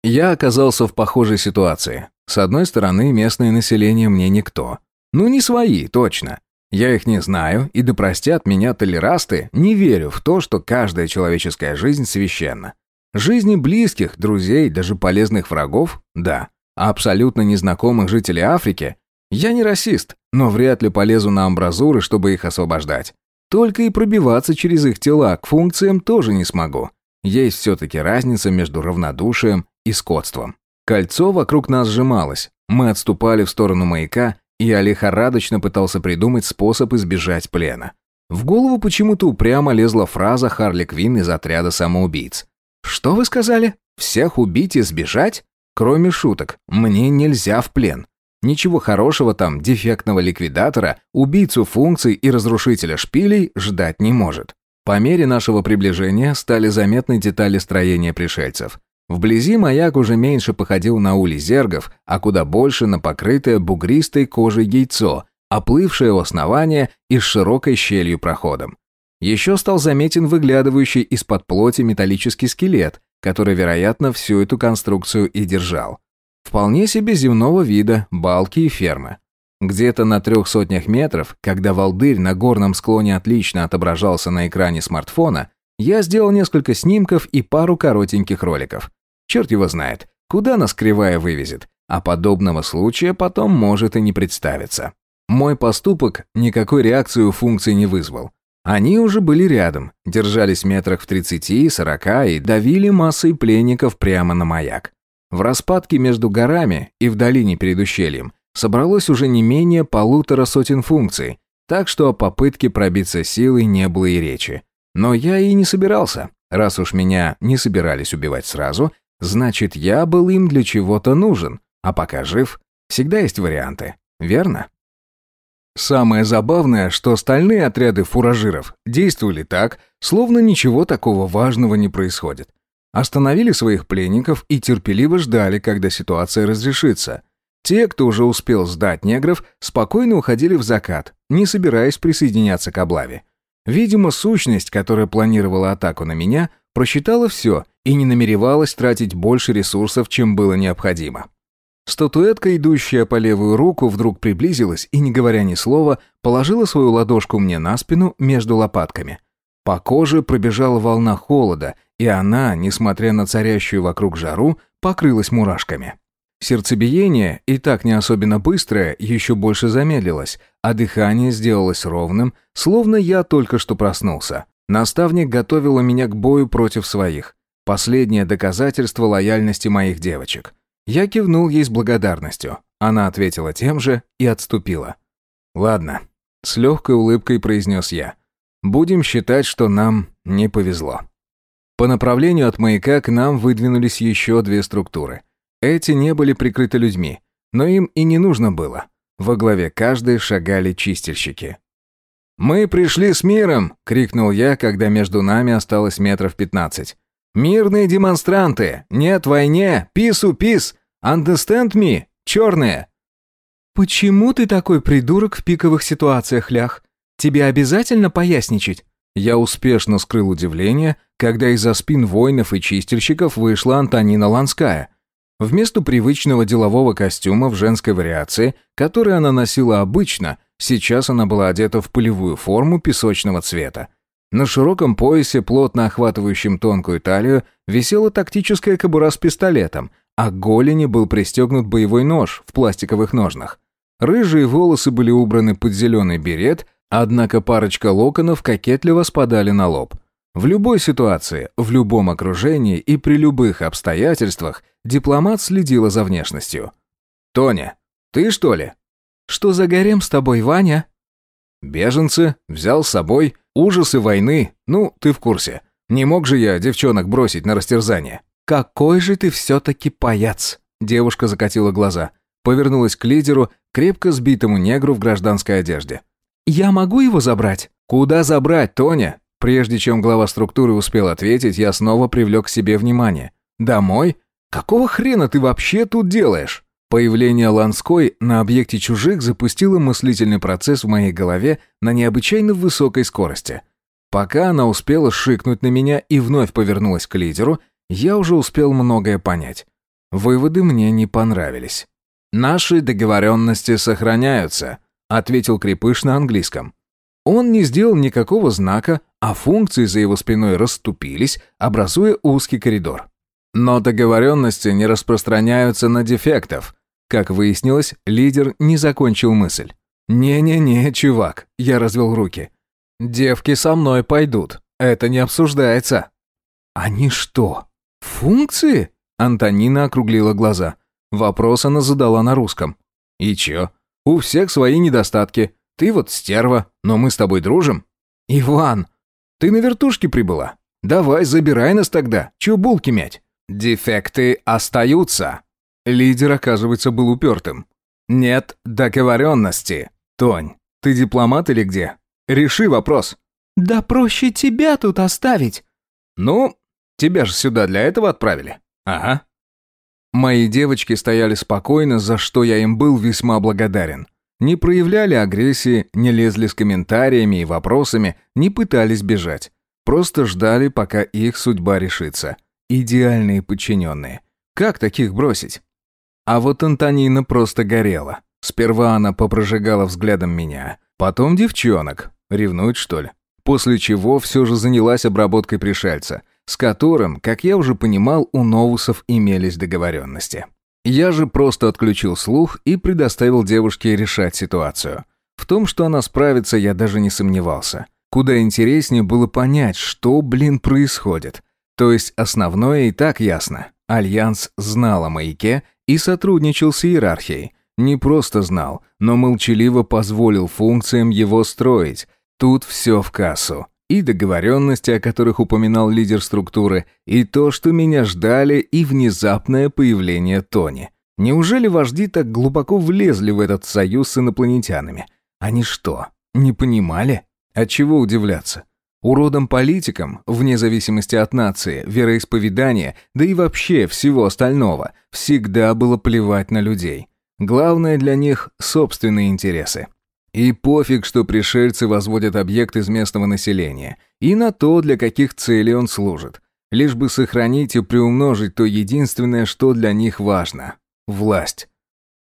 Я оказался в похожей ситуации. С одной стороны, местное население мне никто. Ну, не свои, точно. Я их не знаю, и да простят меня толерасты, не верю в то, что каждая человеческая жизнь священна. Жизни близких, друзей, даже полезных врагов – да. Абсолютно незнакомых жителей Африки – я не расист, но вряд ли полезу на амбразуры, чтобы их освобождать. Только и пробиваться через их тела к функциям тоже не смогу. Есть все-таки разница между равнодушием и скотством. Кольцо вокруг нас сжималось. Мы отступали в сторону маяка, и я лихорадочно пытался придумать способ избежать плена. В голову почему-то упрямо лезла фраза Харли Квинн из отряда самоубийц. «Что вы сказали? Всех убить и сбежать? Кроме шуток, мне нельзя в плен. Ничего хорошего там дефектного ликвидатора, убийцу функций и разрушителя шпилей ждать не может. По мере нашего приближения стали заметны детали строения пришельцев. Вблизи маяк уже меньше походил на улей зергов, а куда больше на покрытое бугристой кожей яйцо, оплывшее у основания и с широкой щелью проходом. Еще стал заметен выглядывающий из-под плоти металлический скелет, который, вероятно, всю эту конструкцию и держал. Вполне себе земного вида, балки и фермы. Где-то на трех сотнях метров, когда волдырь на горном склоне отлично отображался на экране смартфона, я сделал несколько снимков и пару коротеньких роликов. Черт его знает, куда нас кривая вывезет, а подобного случая потом может и не представиться. Мой поступок никакой реакции у функций не вызвал. Они уже были рядом, держались метрах в 30-40 и давили массой пленников прямо на маяк. В распадке между горами и в долине перед ущельем собралось уже не менее полутора сотен функций, так что о попытке пробиться силой не было и речи. Но я и не собирался. Раз уж меня не собирались убивать сразу, значит, я был им для чего-то нужен. А пока жив, всегда есть варианты. Верно? Самое забавное, что остальные отряды фуражиров действовали так, словно ничего такого важного не происходит. Остановили своих пленников и терпеливо ждали, когда ситуация разрешится. Те, кто уже успел сдать негров, спокойно уходили в закат, не собираясь присоединяться к облаве. Видимо, сущность, которая планировала атаку на меня, просчитала все и не намеревалась тратить больше ресурсов, чем было необходимо. Статуэтка, идущая по левую руку, вдруг приблизилась и, не говоря ни слова, положила свою ладошку мне на спину между лопатками. По коже пробежала волна холода, и она, несмотря на царящую вокруг жару, покрылась мурашками. Сердцебиение, и так не особенно быстрое, еще больше замедлилось, а дыхание сделалось ровным, словно я только что проснулся. Наставник готовила меня к бою против своих. Последнее доказательство лояльности моих девочек. Я кивнул ей с благодарностью. Она ответила тем же и отступила. «Ладно», — с легкой улыбкой произнес я. «Будем считать, что нам не повезло». По направлению от маяка к нам выдвинулись еще две структуры. Эти не были прикрыты людьми, но им и не нужно было. Во главе каждой шагали чистильщики. «Мы пришли с миром!» — крикнул я, когда между нами осталось метров пятнадцать. «Мирные демонстранты! Нет войне! Пису пис! Understand me? Черные!» «Почему ты такой придурок в пиковых ситуациях, Лях? Тебе обязательно поясничать?» Я успешно скрыл удивление, когда из-за спин воинов и чистильщиков вышла Антонина Ланская. Вместо привычного делового костюма в женской вариации, который она носила обычно, сейчас она была одета в полевую форму песочного цвета. На широком поясе, плотно охватывающем тонкую талию, висела тактическая кобура с пистолетом, а к голени был пристегнут боевой нож в пластиковых ножнах. Рыжие волосы были убраны под зеленый берет, Однако парочка локонов кокетливо спадали на лоб. В любой ситуации, в любом окружении и при любых обстоятельствах дипломат следила за внешностью. «Тоня, ты что ли?» «Что за гарем с тобой, Ваня?» «Беженцы, взял с собой, ужасы войны, ну, ты в курсе. Не мог же я девчонок бросить на растерзание?» «Какой же ты все-таки паяц!» Девушка закатила глаза, повернулась к лидеру, крепко сбитому негру в гражданской одежде. «Я могу его забрать?» «Куда забрать, Тоня?» Прежде чем глава структуры успел ответить, я снова привлек к себе внимание. «Домой? Какого хрена ты вообще тут делаешь?» Появление Ланской на объекте чужих запустило мыслительный процесс в моей голове на необычайно высокой скорости. Пока она успела шикнуть на меня и вновь повернулась к лидеру, я уже успел многое понять. Выводы мне не понравились. «Наши договоренности сохраняются», — ответил Крепыш на английском. Он не сделал никакого знака, а функции за его спиной расступились, образуя узкий коридор. Но договоренности не распространяются на дефектов. Как выяснилось, лидер не закончил мысль. «Не-не-не, чувак», — я развел руки. «Девки со мной пойдут. Это не обсуждается». «Они что, функции?» Антонина округлила глаза. Вопрос она задала на русском. «И чё? У всех свои недостатки. Ты вот стерва, но мы с тобой дружим». «Иван, ты на вертушке прибыла? Давай, забирай нас тогда. Чё булки мять?» «Дефекты остаются». Лидер, оказывается, был упертым. «Нет договоренности. Тонь, ты дипломат или где? Реши вопрос». «Да проще тебя тут оставить». «Ну, тебя же сюда для этого отправили». «Ага». Мои девочки стояли спокойно, за что я им был весьма благодарен. Не проявляли агрессии, не лезли с комментариями и вопросами, не пытались бежать. Просто ждали, пока их судьба решится. Идеальные подчиненные. Как таких бросить? А вот Антонина просто горела. Сперва она попрожигала взглядом меня, потом девчонок. Ревнует, что ли? После чего все же занялась обработкой пришельца, с которым, как я уже понимал, у новусов имелись договоренности. Я же просто отключил слух и предоставил девушке решать ситуацию. В том, что она справится, я даже не сомневался. Куда интереснее было понять, что, блин, происходит. То есть основное и так ясно. Альянс знал о маяке и сотрудничал с иерархией. Не просто знал, но молчаливо позволил функциям его строить. Тут все в кассу и договоренности, о которых упоминал лидер структуры, и то, что меня ждали, и внезапное появление Тони. Неужели вожди так глубоко влезли в этот союз с инопланетянами? Они что, не понимали? Отчего удивляться? Уродам-политикам, вне зависимости от нации, вероисповедания, да и вообще всего остального, всегда было плевать на людей. Главное для них – собственные интересы. И пофиг, что пришельцы возводят объект из местного населения, и на то, для каких целей он служит. Лишь бы сохранить и приумножить то единственное, что для них важно – власть.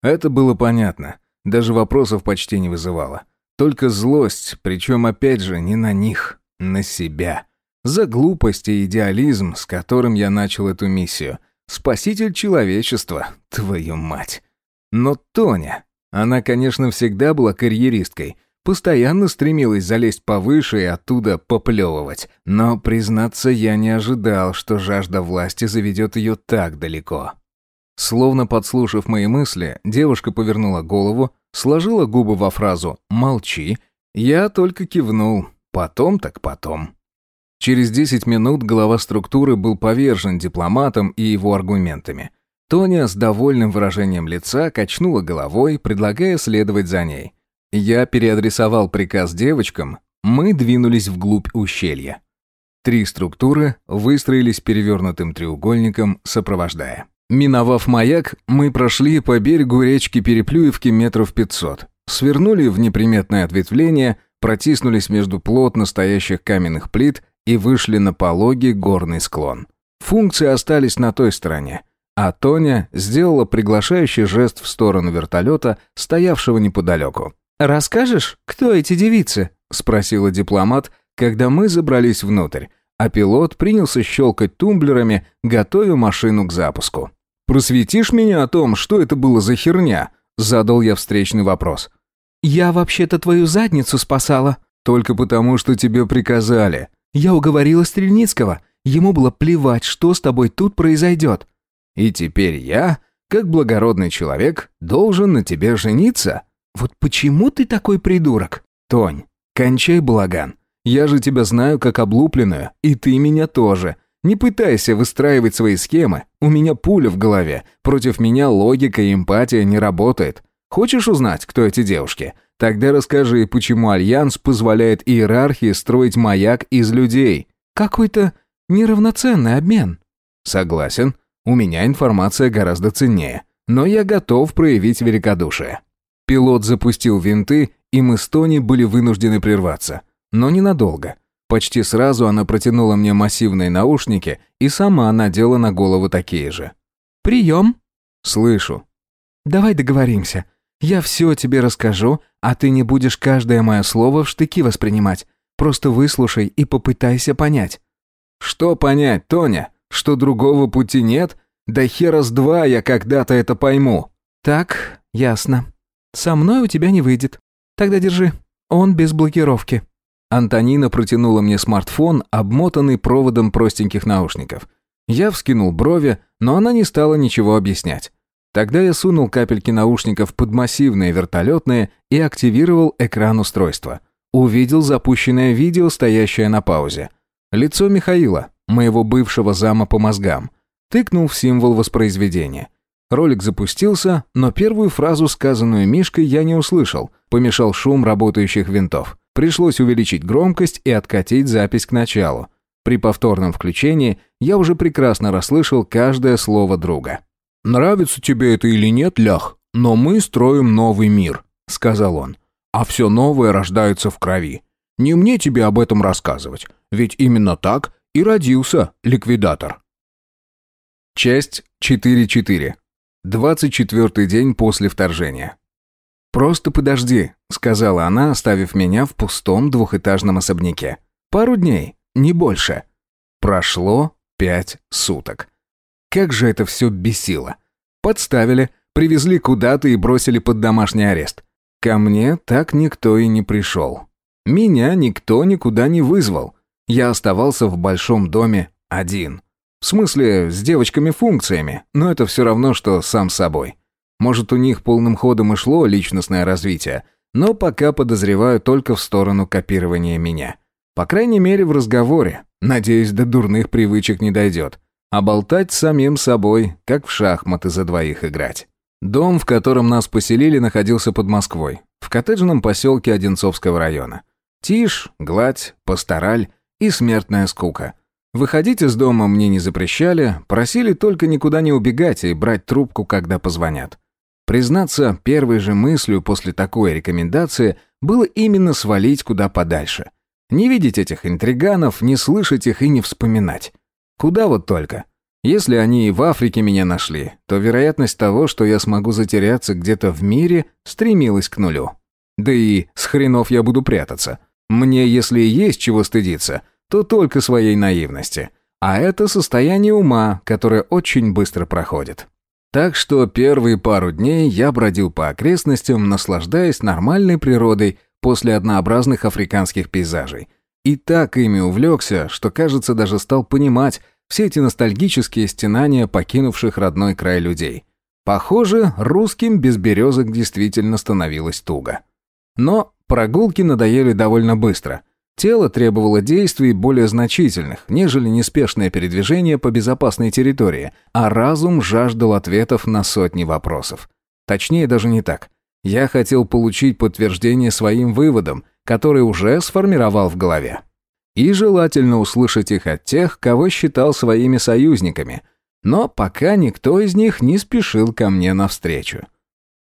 Это было понятно, даже вопросов почти не вызывало. Только злость, причем опять же не на них, на себя. За глупость и идеализм, с которым я начал эту миссию. Спаситель человечества, твою мать. Но Тоня... Она, конечно, всегда была карьеристкой, постоянно стремилась залезть повыше и оттуда поплевывать. Но, признаться, я не ожидал, что жажда власти заведет ее так далеко. Словно подслушав мои мысли, девушка повернула голову, сложила губы во фразу «молчи», я только кивнул, потом так потом. Через десять минут глава структуры был повержен дипломатом и его аргументами. Тоня с довольным выражением лица качнула головой, предлагая следовать за ней. Я переадресовал приказ девочкам, мы двинулись вглубь ущелья. Три структуры выстроились перевернутым треугольником, сопровождая. Миновав маяк, мы прошли по берегу речки Переплюевки метров пятьсот, свернули в неприметное ответвление, протиснулись между плотно стоящих каменных плит и вышли на пологий горный склон. Функции остались на той стороне – а Тоня сделала приглашающий жест в сторону вертолета, стоявшего неподалеку. «Расскажешь, кто эти девицы?» — спросила дипломат, когда мы забрались внутрь, а пилот принялся щелкать тумблерами, готовя машину к запуску. «Просветишь меня о том, что это было за херня?» — задал я встречный вопрос. «Я вообще-то твою задницу спасала». «Только потому, что тебе приказали». «Я уговорила Стрельницкого. Ему было плевать, что с тобой тут произойдет». «И теперь я, как благородный человек, должен на тебе жениться?» «Вот почему ты такой придурок?» «Тонь, кончай балаган. Я же тебя знаю как облупленную, и ты меня тоже. Не пытайся выстраивать свои схемы. У меня пуля в голове. Против меня логика и эмпатия не работает. Хочешь узнать, кто эти девушки? Тогда расскажи, почему Альянс позволяет иерархии строить маяк из людей. Какой-то неравноценный обмен. Согласен. У меня информация гораздо ценнее. Но я готов проявить великодушие. Пилот запустил винты, и мы с Тони были вынуждены прерваться. Но ненадолго. Почти сразу она протянула мне массивные наушники и сама надела на голову такие же. «Прием?» «Слышу». «Давай договоримся. Я все тебе расскажу, а ты не будешь каждое мое слово в штыки воспринимать. Просто выслушай и попытайся понять». «Что понять, Тоня? Что другого пути нет? Да хера с два я когда-то это пойму». «Так, ясно. Со мной у тебя не выйдет. Тогда держи. Он без блокировки». Антонина протянула мне смартфон, обмотанный проводом простеньких наушников. Я вскинул брови, но она не стала ничего объяснять. Тогда я сунул капельки наушников под массивные вертолетные и активировал экран устройства. Увидел запущенное видео, стоящее на паузе. Лицо Михаила, моего бывшего зама по мозгам. Тыкнул в символ воспроизведения. Ролик запустился, но первую фразу, сказанную Мишкой, я не услышал. Помешал шум работающих винтов. Пришлось увеличить громкость и откатить запись к началу. При повторном включении я уже прекрасно расслышал каждое слово друга. «Нравится тебе это или нет, Лях, но мы строим новый мир», — сказал он. «А все новое рождается в крови. Не мне тебе об этом рассказывать, ведь именно так и родился ликвидатор». Часть 4.4. 24 день после вторжения. «Просто подожди», — сказала она, оставив меня в пустом двухэтажном особняке. «Пару дней, не больше». Прошло пять суток. Как же это все бесило. Подставили, привезли куда-то и бросили под домашний арест. Ко мне так никто и не пришел. Меня никто никуда не вызвал. Я оставался в большом доме один. В смысле, с девочками-функциями, но это все равно, что сам собой. Может, у них полным ходом и шло личностное развитие, но пока подозреваю только в сторону копирования меня. По крайней мере, в разговоре. Надеюсь, до дурных привычек не дойдет. А болтать самим собой, как в шахматы за двоих играть. Дом, в котором нас поселили, находился под Москвой, в коттеджном поселке Одинцовского района. Тишь, гладь, пастораль и смертная скука. Выходить из дома мне не запрещали, просили только никуда не убегать и брать трубку, когда позвонят. Признаться, первой же мыслью после такой рекомендации было именно свалить куда подальше. Не видеть этих интриганов, не слышать их и не вспоминать. Куда вот только. Если они и в Африке меня нашли, то вероятность того, что я смогу затеряться где-то в мире, стремилась к нулю. Да и с хренов я буду прятаться. Мне, если и есть чего стыдиться, то только своей наивности. А это состояние ума, которое очень быстро проходит. Так что первые пару дней я бродил по окрестностям, наслаждаясь нормальной природой после однообразных африканских пейзажей. И так ими увлекся, что, кажется, даже стал понимать все эти ностальгические стенания покинувших родной край людей. Похоже, русским без березок действительно становилось туго. Но прогулки надоели довольно быстро – Тело требовало действий более значительных, нежели неспешное передвижение по безопасной территории, а разум жаждал ответов на сотни вопросов. Точнее, даже не так. Я хотел получить подтверждение своим выводам, которые уже сформировал в голове. И желательно услышать их от тех, кого считал своими союзниками. Но пока никто из них не спешил ко мне навстречу.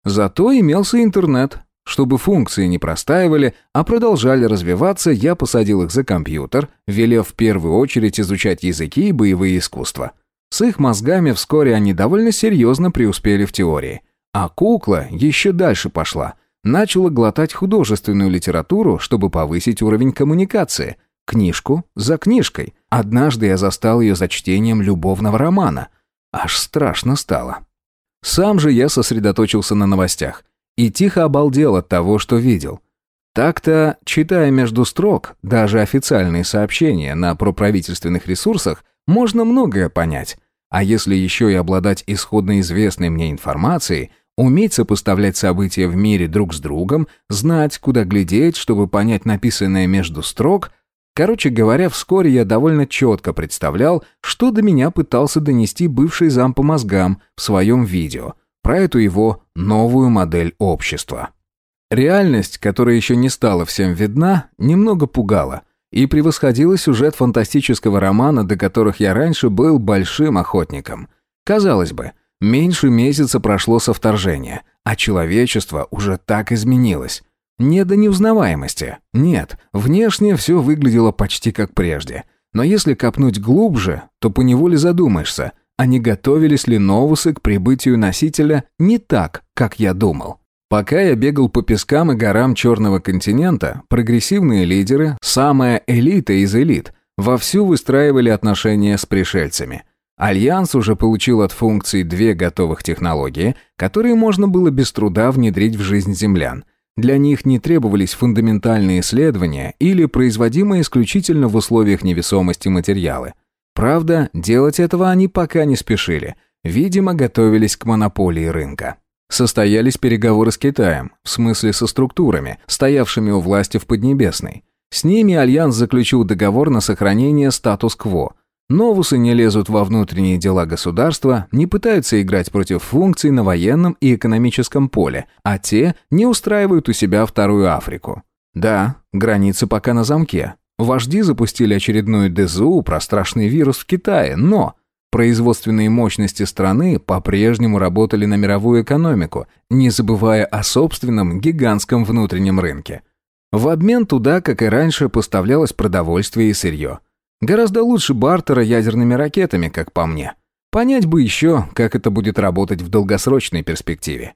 Зато имелся интернет, чтобы функции не простаивали, а продолжали развиваться, я посадил их за компьютер, велев в первую очередь изучать языки и боевые искусства. С их мозгами вскоре они довольно серьезно преуспели в теории. А кукла еще дальше пошла. Начала глотать художественную литературу, чтобы повысить уровень коммуникации. Книжку за книжкой. Однажды я застал ее за чтением любовного романа. Аж страшно стало. Сам же я сосредоточился на новостях. И тихо обалдел от того, что видел. Так-то, читая между строк, даже официальные сообщения на проправительственных ресурсах, можно многое понять. А если еще и обладать исходно известной мне информацией, уметь сопоставлять события в мире друг с другом, знать, куда глядеть, чтобы понять написанное между строк – Короче говоря, вскоре я довольно четко представлял, что до меня пытался донести бывший зам по мозгам в своем видео про эту его новую модель общества. Реальность, которая еще не стала всем видна, немного пугала и превосходила сюжет фантастического романа, до которых я раньше был большим охотником. Казалось бы, меньше месяца прошло со вторжения, а человечество уже так изменилось. Не до неузнаваемости. Нет, внешне все выглядело почти как прежде. Но если копнуть глубже, то поневоле задумаешься, а не готовились ли новусы к прибытию носителя не так, как я думал. Пока я бегал по пескам и горам Черного континента, прогрессивные лидеры, самая элита из элит, вовсю выстраивали отношения с пришельцами. Альянс уже получил от функций две готовых технологии, которые можно было без труда внедрить в жизнь землян – для них не требовались фундаментальные исследования или производимые исключительно в условиях невесомости материалы. Правда, делать этого они пока не спешили. Видимо, готовились к монополии рынка. Состоялись переговоры с Китаем, в смысле со структурами, стоявшими у власти в Поднебесной. С ними Альянс заключил договор на сохранение статус-кво – Новусы не лезут во внутренние дела государства, не пытаются играть против функций на военном и экономическом поле, а те не устраивают у себя вторую Африку. Да, границы пока на замке. Вожди запустили очередную ДЗУ про страшный вирус в Китае, но производственные мощности страны по-прежнему работали на мировую экономику, не забывая о собственном гигантском внутреннем рынке. В обмен туда, как и раньше, поставлялось продовольствие и сырье – Гораздо лучше бартера ядерными ракетами, как по мне. Понять бы еще, как это будет работать в долгосрочной перспективе.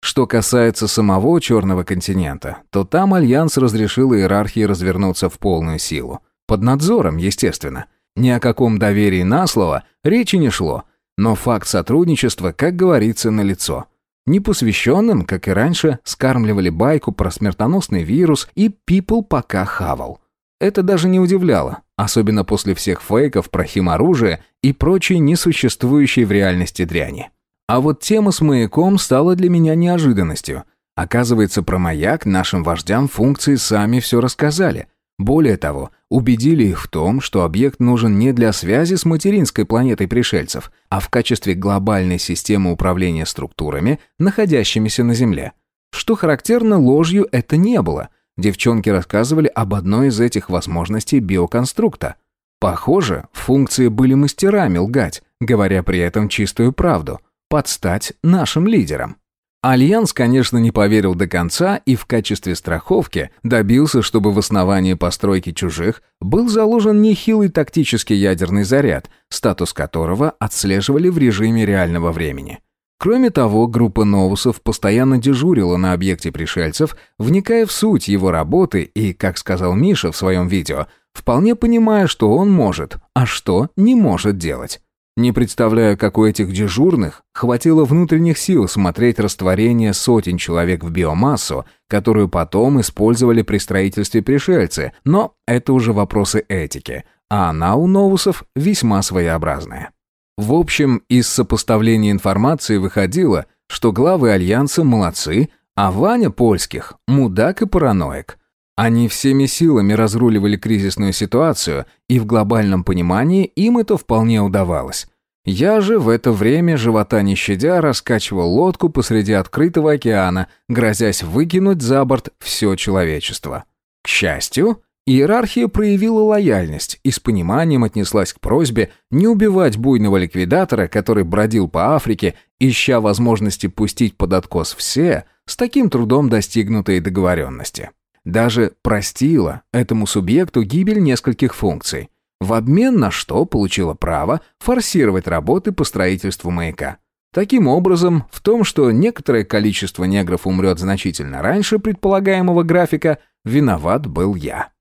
Что касается самого Черного континента, то там Альянс разрешил иерархии развернуться в полную силу. Под надзором, естественно. Ни о каком доверии на слово речи не шло, но факт сотрудничества, как говорится, налицо. Непосвященным, как и раньше, скармливали байку про смертоносный вирус, и пипл пока хавал. Это даже не удивляло, особенно после всех фейков про химоружие и прочей несуществующей в реальности дряни. А вот тема с маяком стала для меня неожиданностью. Оказывается, про маяк нашим вождям функции сами все рассказали. Более того, убедили их в том, что объект нужен не для связи с материнской планетой пришельцев, а в качестве глобальной системы управления структурами, находящимися на Земле. Что характерно, ложью это не было – Девчонки рассказывали об одной из этих возможностей биоконструкта. Похоже, функции были мастерами лгать, говоря при этом чистую правду, под стать нашим лидерам. Альянс, конечно, не поверил до конца и в качестве страховки добился, чтобы в основании постройки чужих был заложен нехилый тактический ядерный заряд, статус которого отслеживали в режиме реального времени. Кроме того, группа новусов постоянно дежурила на объекте пришельцев, вникая в суть его работы и, как сказал Миша в своем видео, вполне понимая, что он может, а что не может делать. Не представляю, как у этих дежурных хватило внутренних сил смотреть растворение сотен человек в биомассу, которую потом использовали при строительстве пришельцы, но это уже вопросы этики, а она у новусов весьма своеобразная. В общем, из сопоставления информации выходило, что главы Альянса молодцы, а Ваня Польских – мудак и параноик. Они всеми силами разруливали кризисную ситуацию, и в глобальном понимании им это вполне удавалось. Я же в это время, живота не щадя, раскачивал лодку посреди открытого океана, грозясь выкинуть за борт все человечество. К счастью, Иерархия проявила лояльность и с пониманием отнеслась к просьбе не убивать буйного ликвидатора, который бродил по Африке, ища возможности пустить под откос все, с таким трудом достигнутые договоренности. Даже простила этому субъекту гибель нескольких функций, в обмен на что получила право форсировать работы по строительству маяка. Таким образом, в том, что некоторое количество негров умрет значительно раньше предполагаемого графика, виноват был я.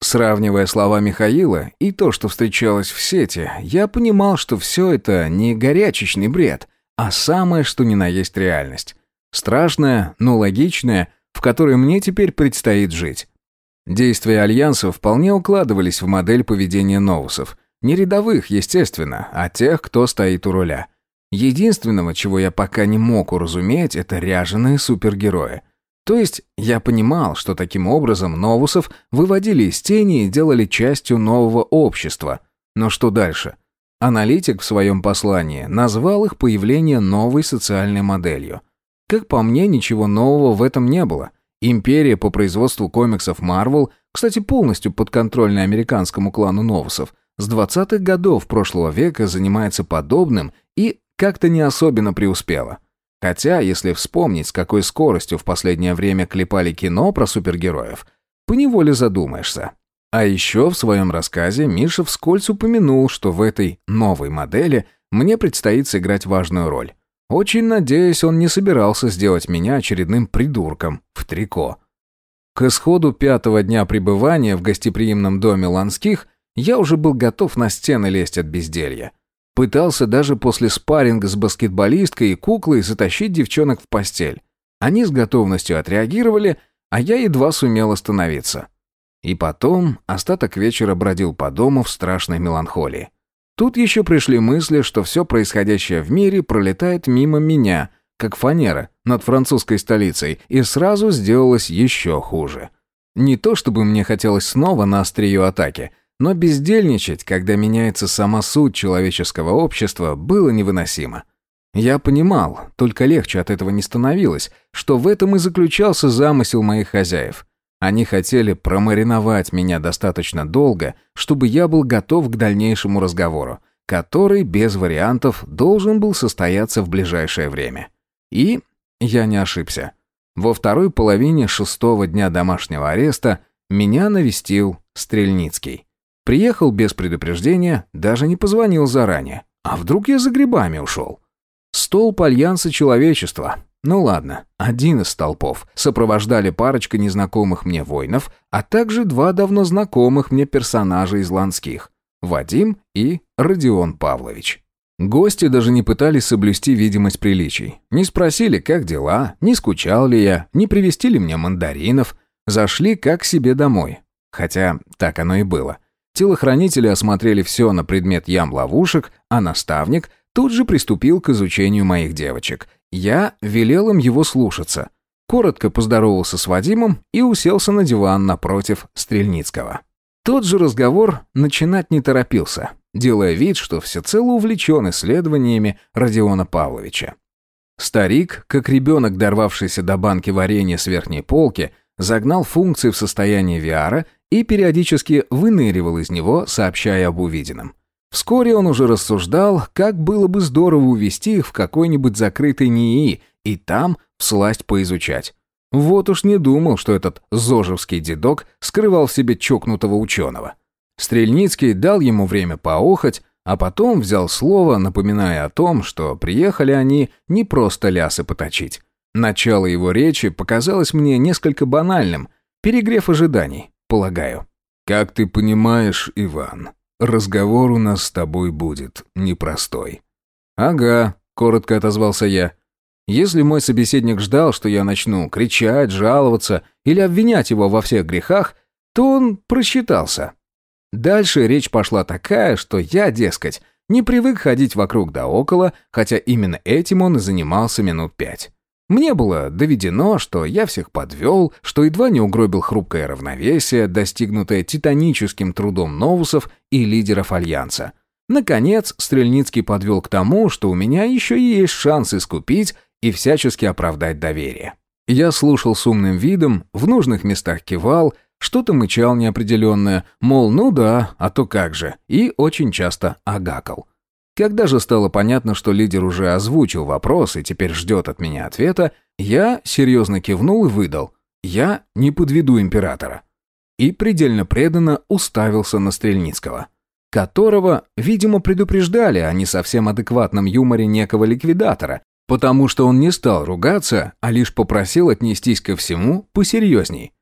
Сравнивая слова Михаила и то, что встречалось в сети, я понимал, что все это не горячечный бред, а самое что ни на есть реальность. Страшная, но логичная, в которой мне теперь предстоит жить. Действия Альянса вполне укладывались в модель поведения новусов. Не рядовых, естественно, а тех, кто стоит у руля. Единственного, чего я пока не мог уразуметь, это ряженые супергерои. То есть я понимал, что таким образом новусов выводили из тени и делали частью нового общества. Но что дальше? Аналитик в своем послании назвал их появление новой социальной моделью. Как по мне, ничего нового в этом не было. Империя по производству комиксов Marvel, кстати, полностью подконтрольна американскому клану новусов, с 20-х годов прошлого века занимается подобным и как-то не особенно преуспела. Хотя, если вспомнить, с какой скоростью в последнее время клепали кино про супергероев, поневоле задумаешься. А еще в своем рассказе Миша вскользь упомянул, что в этой новой модели мне предстоит сыграть важную роль. Очень надеюсь, он не собирался сделать меня очередным придурком в трико. К исходу пятого дня пребывания в гостеприимном доме Ланских я уже был готов на стены лезть от безделья. Пытался даже после спарринга с баскетболисткой и куклой затащить девчонок в постель. Они с готовностью отреагировали, а я едва сумел остановиться. И потом остаток вечера бродил по дому в страшной меланхолии. Тут еще пришли мысли, что все происходящее в мире пролетает мимо меня, как фанера над французской столицей, и сразу сделалось еще хуже. Не то чтобы мне хотелось снова на острие атаки, но бездельничать, когда меняется сама суть человеческого общества, было невыносимо. Я понимал, только легче от этого не становилось, что в этом и заключался замысел моих хозяев – они хотели промариновать меня достаточно долго, чтобы я был готов к дальнейшему разговору, который без вариантов должен был состояться в ближайшее время. И я не ошибся. Во второй половине шестого дня домашнего ареста меня навестил Стрельницкий. Приехал без предупреждения, даже не позвонил заранее. А вдруг я за грибами ушел? Стол Альянса Человечества. Ну ладно, один из столпов сопровождали парочка незнакомых мне воинов, а также два давно знакомых мне персонажа из Ланских – Вадим и Родион Павлович. Гости даже не пытались соблюсти видимость приличий. Не спросили, как дела, не скучал ли я, не привезти ли мне мандаринов. Зашли как себе домой. Хотя так оно и было. Телохранители осмотрели все на предмет ям-ловушек, а наставник тут же приступил к изучению моих девочек я велел им его слушаться. Коротко поздоровался с Вадимом и уселся на диван напротив Стрельницкого. Тот же разговор начинать не торопился, делая вид, что всецело увлечен исследованиями Родиона Павловича. Старик, как ребенок, дорвавшийся до банки варенья с верхней полки, загнал функции в состояние VR и периодически выныривал из него, сообщая об увиденном. Вскоре он уже рассуждал, как было бы здорово увести их в какой-нибудь закрытый НИИ и там всласть поизучать. Вот уж не думал, что этот зожевский дедок скрывал в себе чокнутого ученого. Стрельницкий дал ему время поохать, а потом взял слово, напоминая о том, что приехали они не просто лясы поточить. Начало его речи показалось мне несколько банальным, перегрев ожиданий, полагаю. «Как ты понимаешь, Иван, разговор у нас с тобой будет непростой». «Ага», — коротко отозвался я. Если мой собеседник ждал, что я начну кричать, жаловаться или обвинять его во всех грехах, то он просчитался. Дальше речь пошла такая, что я, дескать, не привык ходить вокруг да около, хотя именно этим он и занимался минут пять. Мне было доведено, что я всех подвел, что едва не угробил хрупкое равновесие, достигнутое титаническим трудом новусов и лидеров Альянса. Наконец, Стрельницкий подвел к тому, что у меня еще есть шанс искупить и всячески оправдать доверие. Я слушал с умным видом, в нужных местах кивал, что-то мычал неопределенное, мол, ну да, а то как же, и очень часто агакал. Когда же стало понятно, что лидер уже озвучил вопрос и теперь ждет от меня ответа, я серьезно кивнул и выдал. Я не подведу императора. И предельно преданно уставился на Стрельницкого, которого, видимо, предупреждали о не совсем адекватном юморе некого ликвидатора, потому что он не стал ругаться, а лишь попросил отнестись ко всему посерьезней.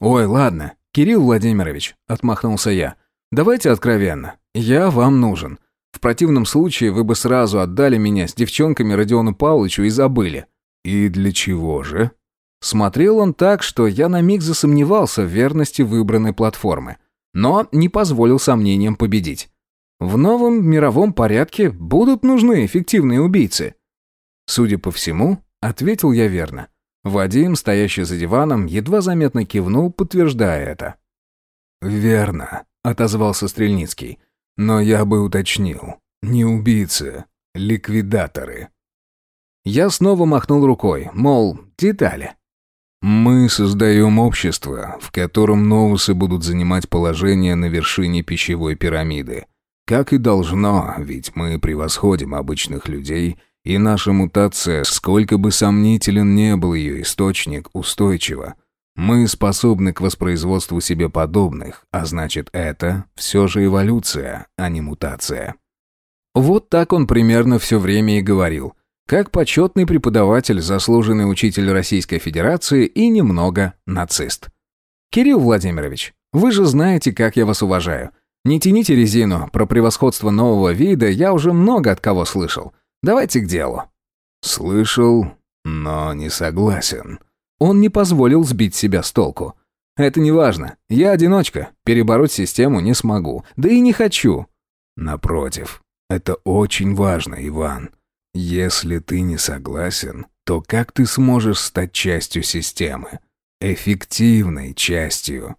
«Ой, ладно, Кирилл Владимирович», — отмахнулся я, — «давайте откровенно, я вам нужен». В противном случае вы бы сразу отдали меня с девчонками Родиону Павловичу и забыли». «И для чего же?» Смотрел он так, что я на миг засомневался в верности выбранной платформы, но не позволил сомнениям победить. В новом мировом порядке будут нужны эффективные убийцы. Судя по всему, ответил я верно. Вадим, стоящий за диваном, едва заметно кивнул, подтверждая это. «Верно», — отозвался Стрельницкий. «Но я бы уточнил. Не убийцы, ликвидаторы». Я снова махнул рукой, мол, детали. Мы создаем общество, в котором новусы будут занимать положение на вершине пищевой пирамиды. Как и должно, ведь мы превосходим обычных людей, и наша мутация, сколько бы сомнителен не был ее источник, устойчива. Мы способны к воспроизводству себе подобных, а значит это все же эволюция, а не мутация. Вот так он примерно все время и говорил как почетный преподаватель, заслуженный учитель Российской Федерации и немного нацист. Кирилл Владимирович, вы же знаете, как я вас уважаю. Не тяните резину, про превосходство нового вида я уже много от кого слышал. Давайте к делу. Слышал, но не согласен. Он не позволил сбить себя с толку. Это не важно. Я одиночка, перебороть систему не смогу, да и не хочу. Напротив, это очень важно, Иван. Если ты не согласен, то как ты сможешь стать частью системы? Эффективной частью.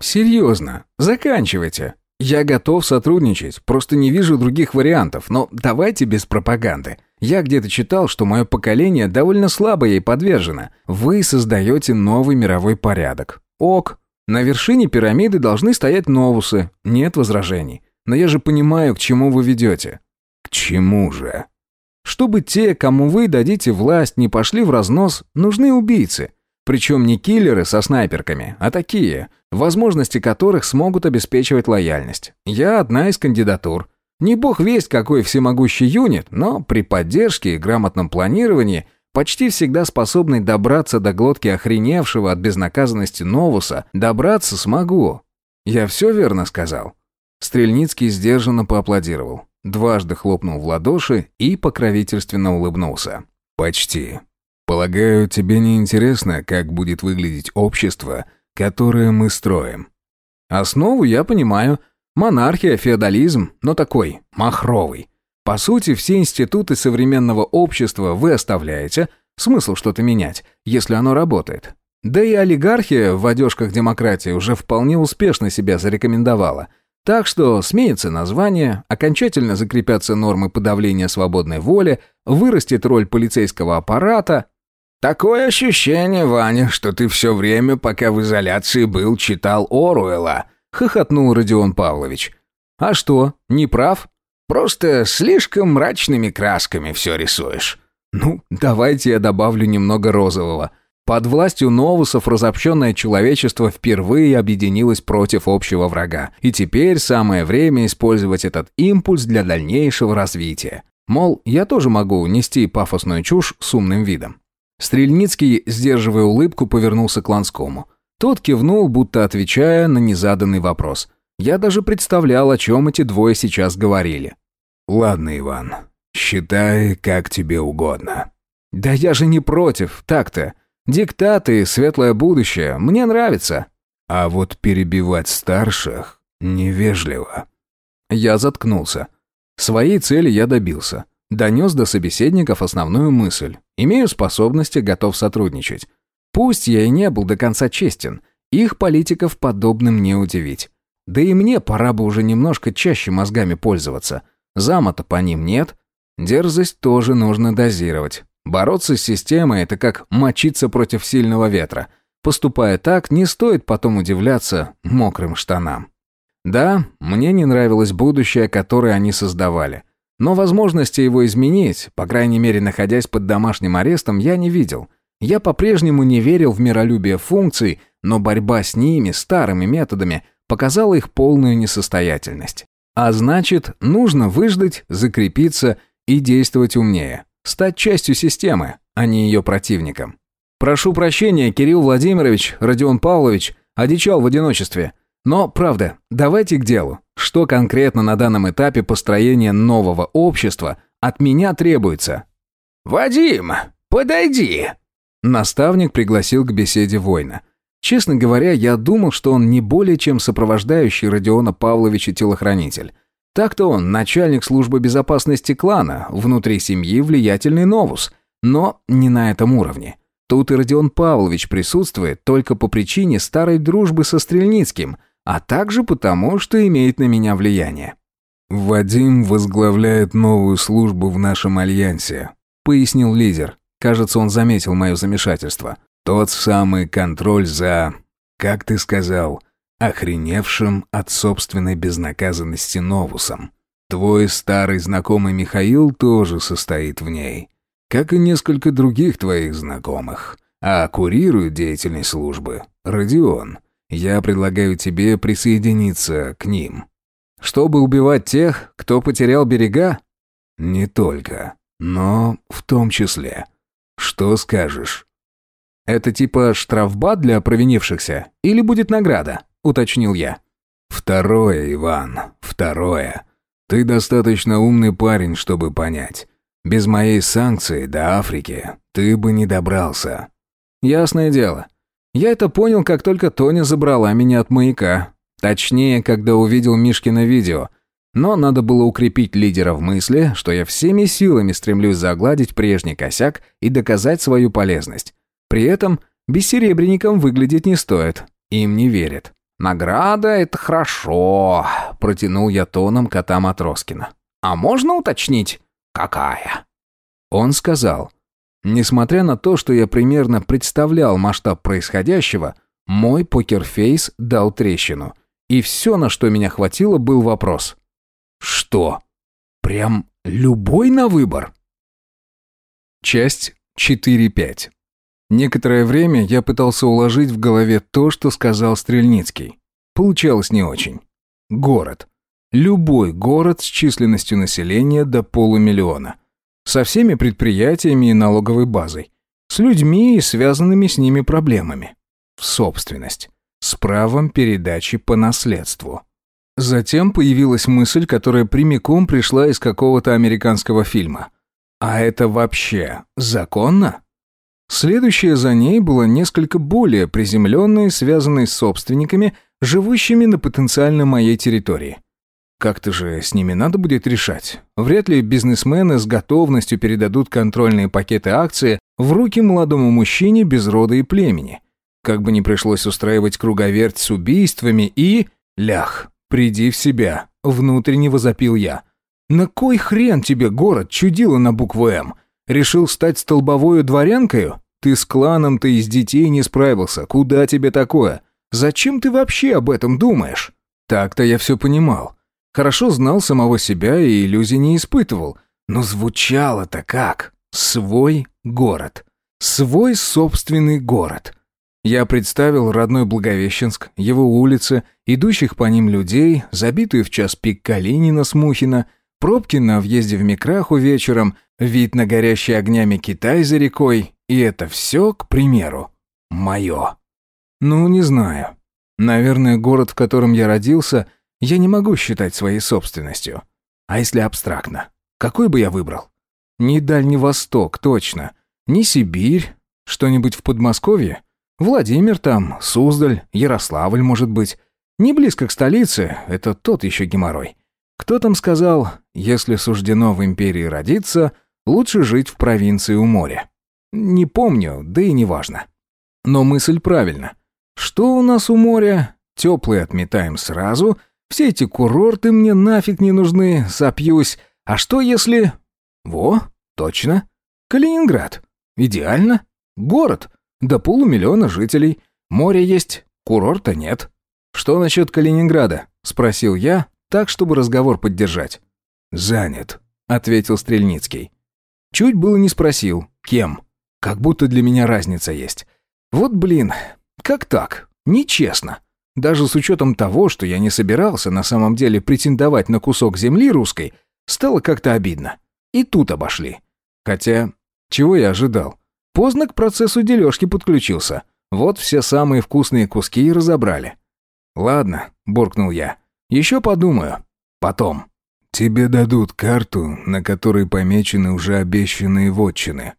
Серьезно, заканчивайте. Я готов сотрудничать, просто не вижу других вариантов, но давайте без пропаганды. Я где-то читал, что мое поколение довольно слабо ей подвержено. Вы создаете новый мировой порядок. Ок. На вершине пирамиды должны стоять новусы. Нет возражений. Но я же понимаю, к чему вы ведете. К чему же? Чтобы те, кому вы дадите власть, не пошли в разнос, нужны убийцы. Причем не киллеры со снайперками, а такие, возможности которых смогут обеспечивать лояльность. Я одна из кандидатур. Не бог весть какой всемогущий юнит, но при поддержке и грамотном планировании почти всегда способный добраться до глотки охреневшего от безнаказанности Новуса, добраться смогу. Я все верно сказал. Стрельницкий сдержанно поаплодировал. Дважды хлопнул в ладоши и покровительственно улыбнулся. «Почти. Полагаю, тебе не интересно, как будет выглядеть общество, которое мы строим?» «Основу я понимаю. Монархия, феодализм, но такой, махровый. По сути, все институты современного общества вы оставляете, смысл что-то менять, если оно работает. Да и олигархия в одежках демократии уже вполне успешно себя зарекомендовала – так что сменится название, окончательно закрепятся нормы подавления свободной воли, вырастет роль полицейского аппарата. «Такое ощущение, Ваня, что ты все время, пока в изоляции был, читал Оруэлла», — хохотнул Родион Павлович. «А что, не прав?» «Просто слишком мрачными красками все рисуешь». «Ну, давайте я добавлю немного розового». Под властью новусов разобщенное человечество впервые объединилось против общего врага, и теперь самое время использовать этот импульс для дальнейшего развития. Мол, я тоже могу нести пафосную чушь с умным видом. Стрельницкий, сдерживая улыбку, повернулся к Ланскому. Тот кивнул, будто отвечая на незаданный вопрос. Я даже представлял, о чем эти двое сейчас говорили. «Ладно, Иван, считай, как тебе угодно». «Да я же не против, так-то. Диктаты светлое будущее мне нравится. А вот перебивать старших невежливо. Я заткнулся. Своей цели я добился. Донес до собеседников основную мысль. Имею способности, готов сотрудничать. Пусть я и не был до конца честен, их политиков подобным не удивить. Да и мне пора бы уже немножко чаще мозгами пользоваться. Зама-то по ним нет. Дерзость тоже нужно дозировать. Бороться с системой – это как мочиться против сильного ветра. Поступая так, не стоит потом удивляться мокрым штанам. Да, мне не нравилось будущее, которое они создавали. Но возможности его изменить, по крайней мере находясь под домашним арестом, я не видел. Я по-прежнему не верил в миролюбие функций, но борьба с ними, старыми методами, показала их полную несостоятельность. А значит, нужно выждать, закрепиться и действовать умнее. Стать частью системы, а не ее противником. Прошу прощения, Кирилл Владимирович, Родион Павлович, одичал в одиночестве. Но, правда, давайте к делу. Что конкретно на данном этапе построения нового общества от меня требуется? «Вадим, подойди!» Наставник пригласил к беседе воина. Честно говоря, я думал, что он не более чем сопровождающий Родиона Павловича телохранитель. Так-то он начальник службы безопасности клана, внутри семьи влиятельный новус, но не на этом уровне. Тут и Родион Павлович присутствует только по причине старой дружбы со Стрельницким, а также потому, что имеет на меня влияние. «Вадим возглавляет новую службу в нашем альянсе», — пояснил лидер. Кажется, он заметил мое замешательство. «Тот самый контроль за... как ты сказал, охреневшим от собственной безнаказанности Новусом. Твой старый знакомый Михаил тоже состоит в ней, как и несколько других твоих знакомых, а курирует деятельность службы Родион. Я предлагаю тебе присоединиться к ним». «Чтобы убивать тех, кто потерял берега?» «Не только, но в том числе. Что скажешь?» «Это типа штрафбат для провинившихся? Или будет награда?» уточнил я. «Второе, Иван, второе. Ты достаточно умный парень, чтобы понять. Без моей санкции до Африки ты бы не добрался». «Ясное дело. Я это понял, как только Тоня забрала меня от маяка. Точнее, когда увидел Мишкино видео. Но надо было укрепить лидера в мысли, что я всеми силами стремлюсь загладить прежний косяк и доказать свою полезность. При этом бессеребренником выглядеть не стоит. Им не верят. «Награда — это хорошо», — протянул я тоном кота Матроскина. «А можно уточнить, какая?» Он сказал, несмотря на то, что я примерно представлял масштаб происходящего, мой покерфейс дал трещину. И все, на что меня хватило, был вопрос. «Что? Прям любой на выбор?» Часть 4.5 Некоторое время я пытался уложить в голове то, что сказал Стрельницкий. Получалось не очень. Город. Любой город с численностью населения до полумиллиона. Со всеми предприятиями и налоговой базой. С людьми и связанными с ними проблемами. В собственность. С правом передачи по наследству. Затем появилась мысль, которая прямиком пришла из какого-то американского фильма. А это вообще законно? Следующее за ней было несколько более приземленное, связанное с собственниками, живущими на потенциально моей территории. Как-то же с ними надо будет решать. Вряд ли бизнесмены с готовностью передадут контрольные пакеты акций в руки молодому мужчине без рода и племени. Как бы ни пришлось устраивать круговерть с убийствами и... Лях, приди в себя, внутренне возопил я. На кой хрен тебе город чудило на букву «М»? Решил стать столбовою дворянкою? Ты с кланом-то из детей не справился. Куда тебе такое? Зачем ты вообще об этом думаешь? Так-то я все понимал. Хорошо знал самого себя и иллюзий не испытывал. Но звучало-то как? Свой город. Свой собственный город. Я представил родной Благовещенск, его улицы, идущих по ним людей, забитую в час пик Калинина с Мухина, пробки на въезде в Микраху вечером, вид на горящий огнями Китай за рекой и это все, к примеру, мое. Ну, не знаю. Наверное, город, в котором я родился, я не могу считать своей собственностью. А если абстрактно? Какой бы я выбрал? Не Дальний Восток, точно. Не Сибирь. Что-нибудь в Подмосковье? Владимир там, Суздаль, Ярославль, может быть. Не близко к столице, это тот еще геморрой. Кто там сказал, если суждено в империи родиться, лучше жить в провинции у моря? Не помню, да и не важно. Но мысль правильна. Что у нас у моря? Теплые отметаем сразу. Все эти курорты мне нафиг не нужны, сопьюсь. А что если... Во, точно. Калининград. Идеально. Город. До полумиллиона жителей. Море есть, курорта нет. Что насчет Калининграда? Спросил я, так, чтобы разговор поддержать. «Занят», — ответил Стрельницкий. Чуть было не спросил, кем. Как будто для меня разница есть. Вот блин, как так? Нечестно. Даже с учетом того, что я не собирался на самом деле претендовать на кусок земли русской, стало как-то обидно. И тут обошли. Хотя, чего я ожидал? Поздно к процессу дележки подключился. Вот все самые вкусные куски и разобрали. «Ладно», — буркнул я. «Еще подумаю. Потом». «Тебе дадут карту, на которой помечены уже обещанные вотчины»,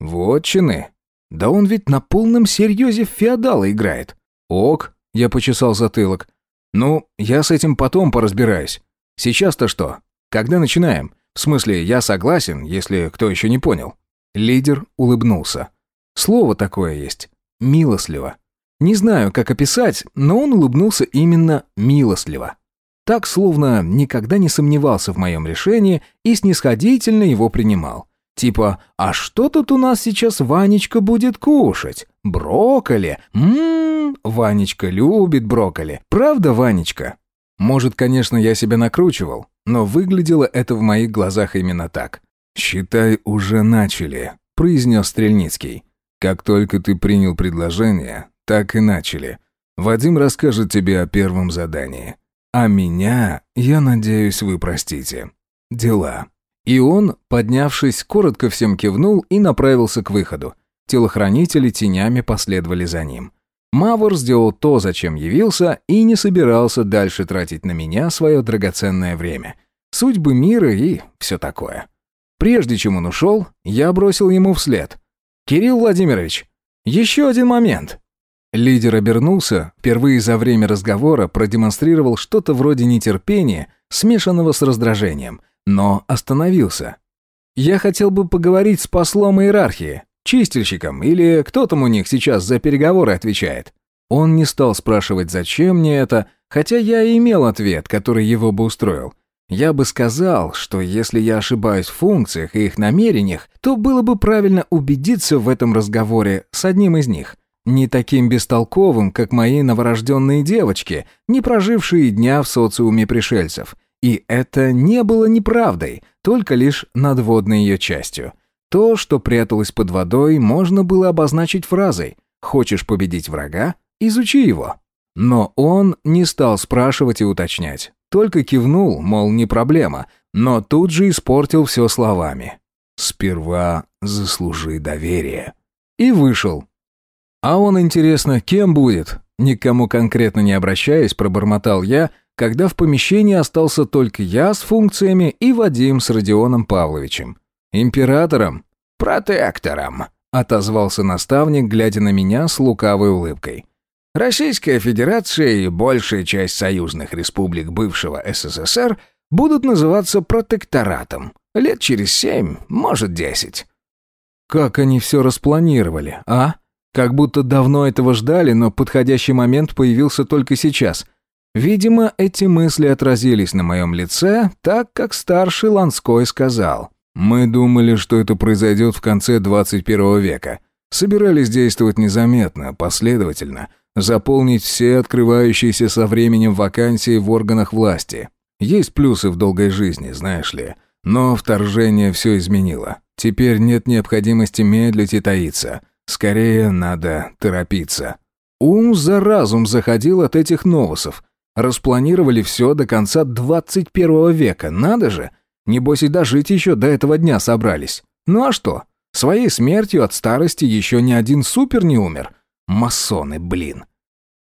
Вотчины? Да он ведь на полном серьезе в феодала играет. Ок, я почесал затылок. Ну, я с этим потом поразбираюсь. Сейчас-то что? Когда начинаем? В смысле, я согласен, если кто еще не понял. Лидер улыбнулся. Слово такое есть. Милостливо. Не знаю, как описать, но он улыбнулся именно милостливо. Так, словно никогда не сомневался в моем решении и снисходительно его принимал. Типа, а что тут у нас сейчас Ванечка будет кушать? Брокколи? Ммм, Ванечка любит брокколи. Правда, Ванечка? Может, конечно, я себя накручивал, но выглядело это в моих глазах именно так. «Считай, уже начали», — произнес Стрельницкий. «Как только ты принял предложение, так и начали. Вадим расскажет тебе о первом задании. А меня, я надеюсь, вы простите. Дела». И он, поднявшись, коротко всем кивнул и направился к выходу. Телохранители тенями последовали за ним. Мавр сделал то, зачем явился, и не собирался дальше тратить на меня свое драгоценное время. Судьбы мира и все такое. Прежде чем он ушел, я бросил ему вслед. «Кирилл Владимирович, еще один момент». Лидер обернулся, впервые за время разговора продемонстрировал что-то вроде нетерпения, смешанного с раздражением, но остановился. «Я хотел бы поговорить с послом иерархии, чистильщиком, или кто там у них сейчас за переговоры отвечает». Он не стал спрашивать, зачем мне это, хотя я и имел ответ, который его бы устроил. Я бы сказал, что если я ошибаюсь в функциях и их намерениях, то было бы правильно убедиться в этом разговоре с одним из них. Не таким бестолковым, как мои новорожденные девочки, не прожившие дня в социуме пришельцев. И это не было неправдой, только лишь надводной ее частью. То, что пряталось под водой, можно было обозначить фразой «Хочешь победить врага? Изучи его». Но он не стал спрашивать и уточнять. Только кивнул, мол, не проблема, но тут же испортил все словами. «Сперва заслужи доверие». И вышел, «А он, интересно, кем будет?» Никому конкретно не обращаясь, пробормотал я, когда в помещении остался только я с функциями и Вадим с Родионом Павловичем. «Императором?» «Протектором», — отозвался наставник, глядя на меня с лукавой улыбкой. «Российская Федерация и большая часть союзных республик бывшего СССР будут называться протекторатом. Лет через семь, может, десять». «Как они все распланировали, а?» Как будто давно этого ждали, но подходящий момент появился только сейчас. Видимо, эти мысли отразились на моем лице, так как старший Ланской сказал. «Мы думали, что это произойдет в конце 21 века. Собирались действовать незаметно, последовательно, заполнить все открывающиеся со временем вакансии в органах власти. Есть плюсы в долгой жизни, знаешь ли. Но вторжение все изменило. Теперь нет необходимости медлить и таиться. Скорее надо торопиться. Ум за разум заходил от этих новосов. Распланировали все до конца 21 века, надо же. Небось и дожить еще до этого дня собрались. Ну а что? Своей смертью от старости еще ни один супер не умер. Масоны, блин.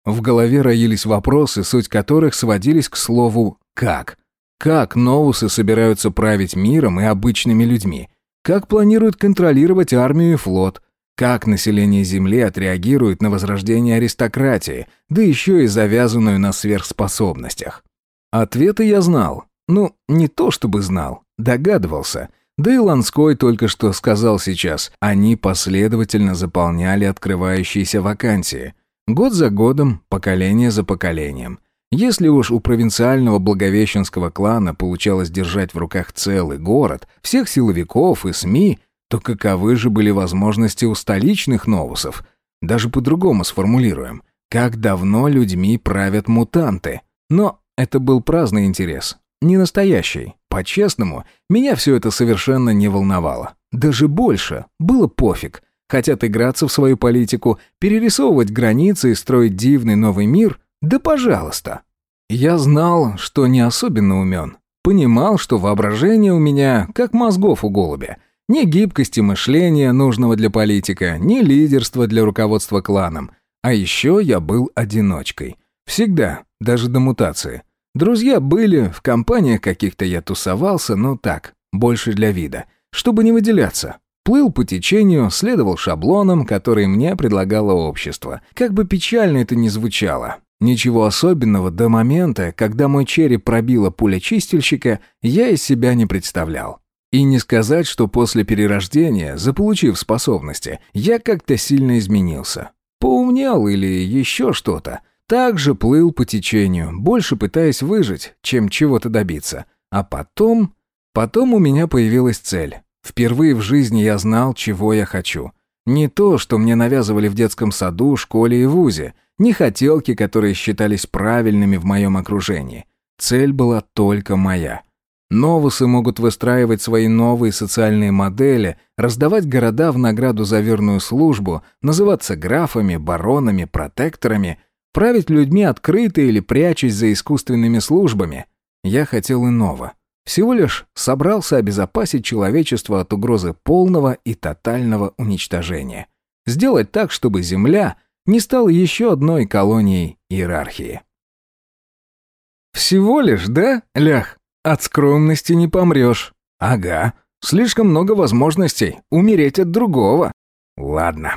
В голове роились вопросы, суть которых сводились к слову «как». Как новусы собираются править миром и обычными людьми? Как планируют контролировать армию и флот? Как население Земли отреагирует на возрождение аристократии, да еще и завязанную на сверхспособностях? Ответы я знал. Ну, не то чтобы знал, догадывался. Да и Ланской только что сказал сейчас. Они последовательно заполняли открывающиеся вакансии. Год за годом, поколение за поколением. Если уж у провинциального благовещенского клана получалось держать в руках целый город, всех силовиков и СМИ, то каковы же были возможности у столичных новусов? Даже по-другому сформулируем. Как давно людьми правят мутанты? Но это был праздный интерес, не настоящий. По-честному, меня все это совершенно не волновало. Даже больше, было пофиг. Хотят играться в свою политику, перерисовывать границы и строить дивный новый мир? Да пожалуйста. Я знал, что не особенно умен. Понимал, что воображение у меня как мозгов у голубя. Ни гибкости мышления, нужного для политика, ни лидерства для руководства кланом. А еще я был одиночкой. Всегда, даже до мутации. Друзья были, в компаниях каких-то я тусовался, но так, больше для вида, чтобы не выделяться. Плыл по течению, следовал шаблонам, которые мне предлагало общество. Как бы печально это ни звучало. Ничего особенного до момента, когда мой череп пробила пуля чистильщика, я из себя не представлял. И не сказать, что после перерождения, заполучив способности, я как-то сильно изменился. Поумнел или еще что-то. Также плыл по течению, больше пытаясь выжить, чем чего-то добиться. А потом... Потом у меня появилась цель. Впервые в жизни я знал, чего я хочу. Не то, что мне навязывали в детском саду, школе и вузе, не хотелки, которые считались правильными в моем окружении. Цель была только моя. Новусы могут выстраивать свои новые социальные модели, раздавать города в награду за верную службу, называться графами, баронами, протекторами, править людьми открыто или прячась за искусственными службами. Я хотел иного. Всего лишь собрался обезопасить человечество от угрозы полного и тотального уничтожения. Сделать так, чтобы Земля не стала еще одной колонией иерархии. «Всего лишь, да, Лях?» От скромности не помрешь. Ага. Слишком много возможностей. Умереть от другого. Ладно.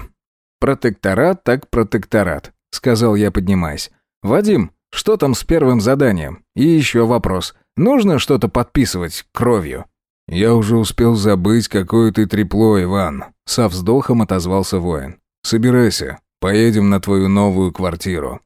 Протекторат так протекторат, сказал я, поднимаясь. Вадим, что там с первым заданием? И еще вопрос. Нужно что-то подписывать кровью? Я уже успел забыть, какое ты трепло, Иван. Со вздохом отозвался воин. Собирайся. Поедем на твою новую квартиру.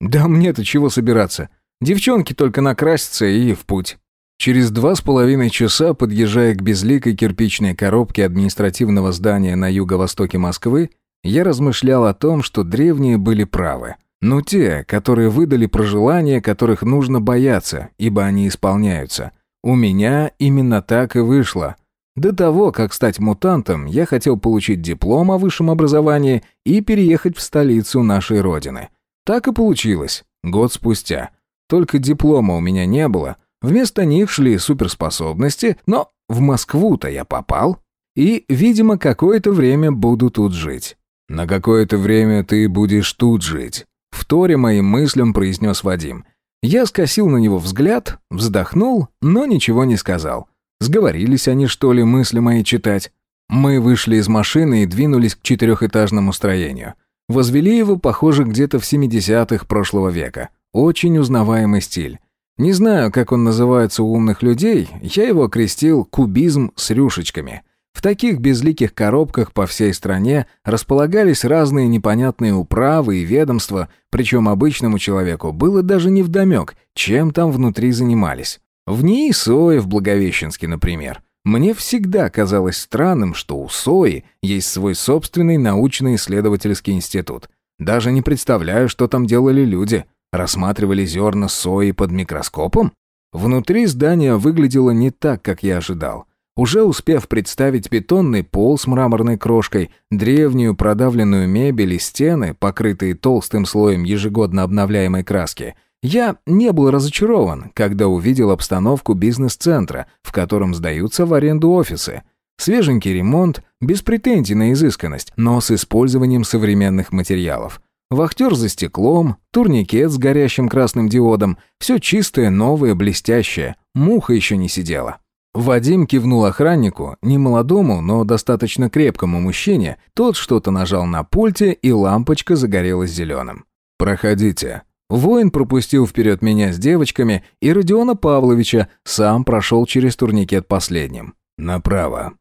Да мне-то чего собираться? Девчонки только накрасятся и в путь. Через два с половиной часа, подъезжая к безликой кирпичной коробке административного здания на юго-востоке Москвы, я размышлял о том, что древние были правы. Ну те, которые выдали прожелания, которых нужно бояться, ибо они исполняются. У меня именно так и вышло. До того, как стать мутантом, я хотел получить диплом о высшем образовании и переехать в столицу нашей родины. Так и получилось, год спустя. Только диплома у меня не было, Вместо них шли суперспособности, но в Москву-то я попал. И, видимо, какое-то время буду тут жить. На какое-то время ты будешь тут жить. Вторя моим мыслям произнес Вадим. Я скосил на него взгляд, вздохнул, но ничего не сказал. Сговорились они, что ли, мысли мои читать. Мы вышли из машины и двинулись к четырехэтажному строению. Возвели его, похоже, где-то в 70-х прошлого века. Очень узнаваемый стиль. Не знаю, как он называется у умных людей, я его окрестил «кубизм с рюшечками». В таких безликих коробках по всей стране располагались разные непонятные управы и ведомства, причем обычному человеку было даже невдомек, чем там внутри занимались. В ней СОИ в Благовещенске, например. Мне всегда казалось странным, что у СОИ есть свой собственный научно-исследовательский институт. Даже не представляю, что там делали люди – Рассматривали зерна сои под микроскопом? Внутри здание выглядело не так, как я ожидал. Уже успев представить бетонный пол с мраморной крошкой, древнюю продавленную мебель и стены, покрытые толстым слоем ежегодно обновляемой краски, я не был разочарован, когда увидел обстановку бизнес-центра, в котором сдаются в аренду офисы. Свеженький ремонт, без претензий на изысканность, но с использованием современных материалов. Вахтер за стеклом, турникет с горящим красным диодом. Все чистое, новое, блестящее. Муха еще не сидела. Вадим кивнул охраннику, не молодому, но достаточно крепкому мужчине. Тот что-то нажал на пульте, и лампочка загорелась зеленым. «Проходите». Воин пропустил вперед меня с девочками, и Родиона Павловича сам прошел через турникет последним. «Направо».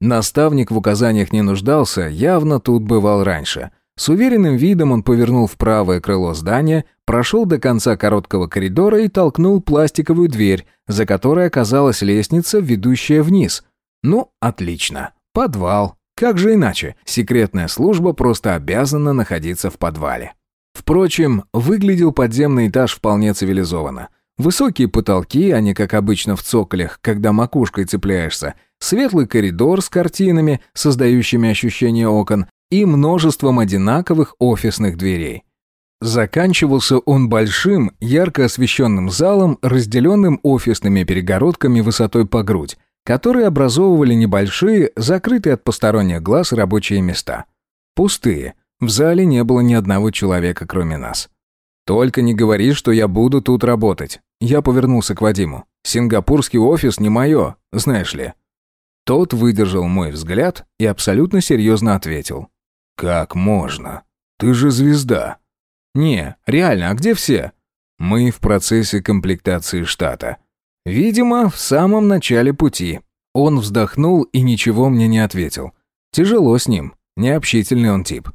Наставник в указаниях не нуждался, явно тут бывал раньше – с уверенным видом он повернул в правое крыло здания, прошел до конца короткого коридора и толкнул пластиковую дверь, за которой оказалась лестница, ведущая вниз. Ну, отлично. Подвал. Как же иначе? Секретная служба просто обязана находиться в подвале. Впрочем, выглядел подземный этаж вполне цивилизованно. Высокие потолки, а не как обычно в цоколях, когда макушкой цепляешься, светлый коридор с картинами, создающими ощущение окон, и множеством одинаковых офисных дверей. Заканчивался он большим, ярко освещенным залом, разделенным офисными перегородками высотой по грудь, которые образовывали небольшие, закрытые от посторонних глаз рабочие места. Пустые. В зале не было ни одного человека, кроме нас. «Только не говори, что я буду тут работать». Я повернулся к Вадиму. «Сингапурский офис не мое, знаешь ли». Тот выдержал мой взгляд и абсолютно серьезно ответил. «Как можно? Ты же звезда». «Не, реально, а где все?» «Мы в процессе комплектации штата». «Видимо, в самом начале пути». Он вздохнул и ничего мне не ответил. Тяжело с ним, необщительный он тип.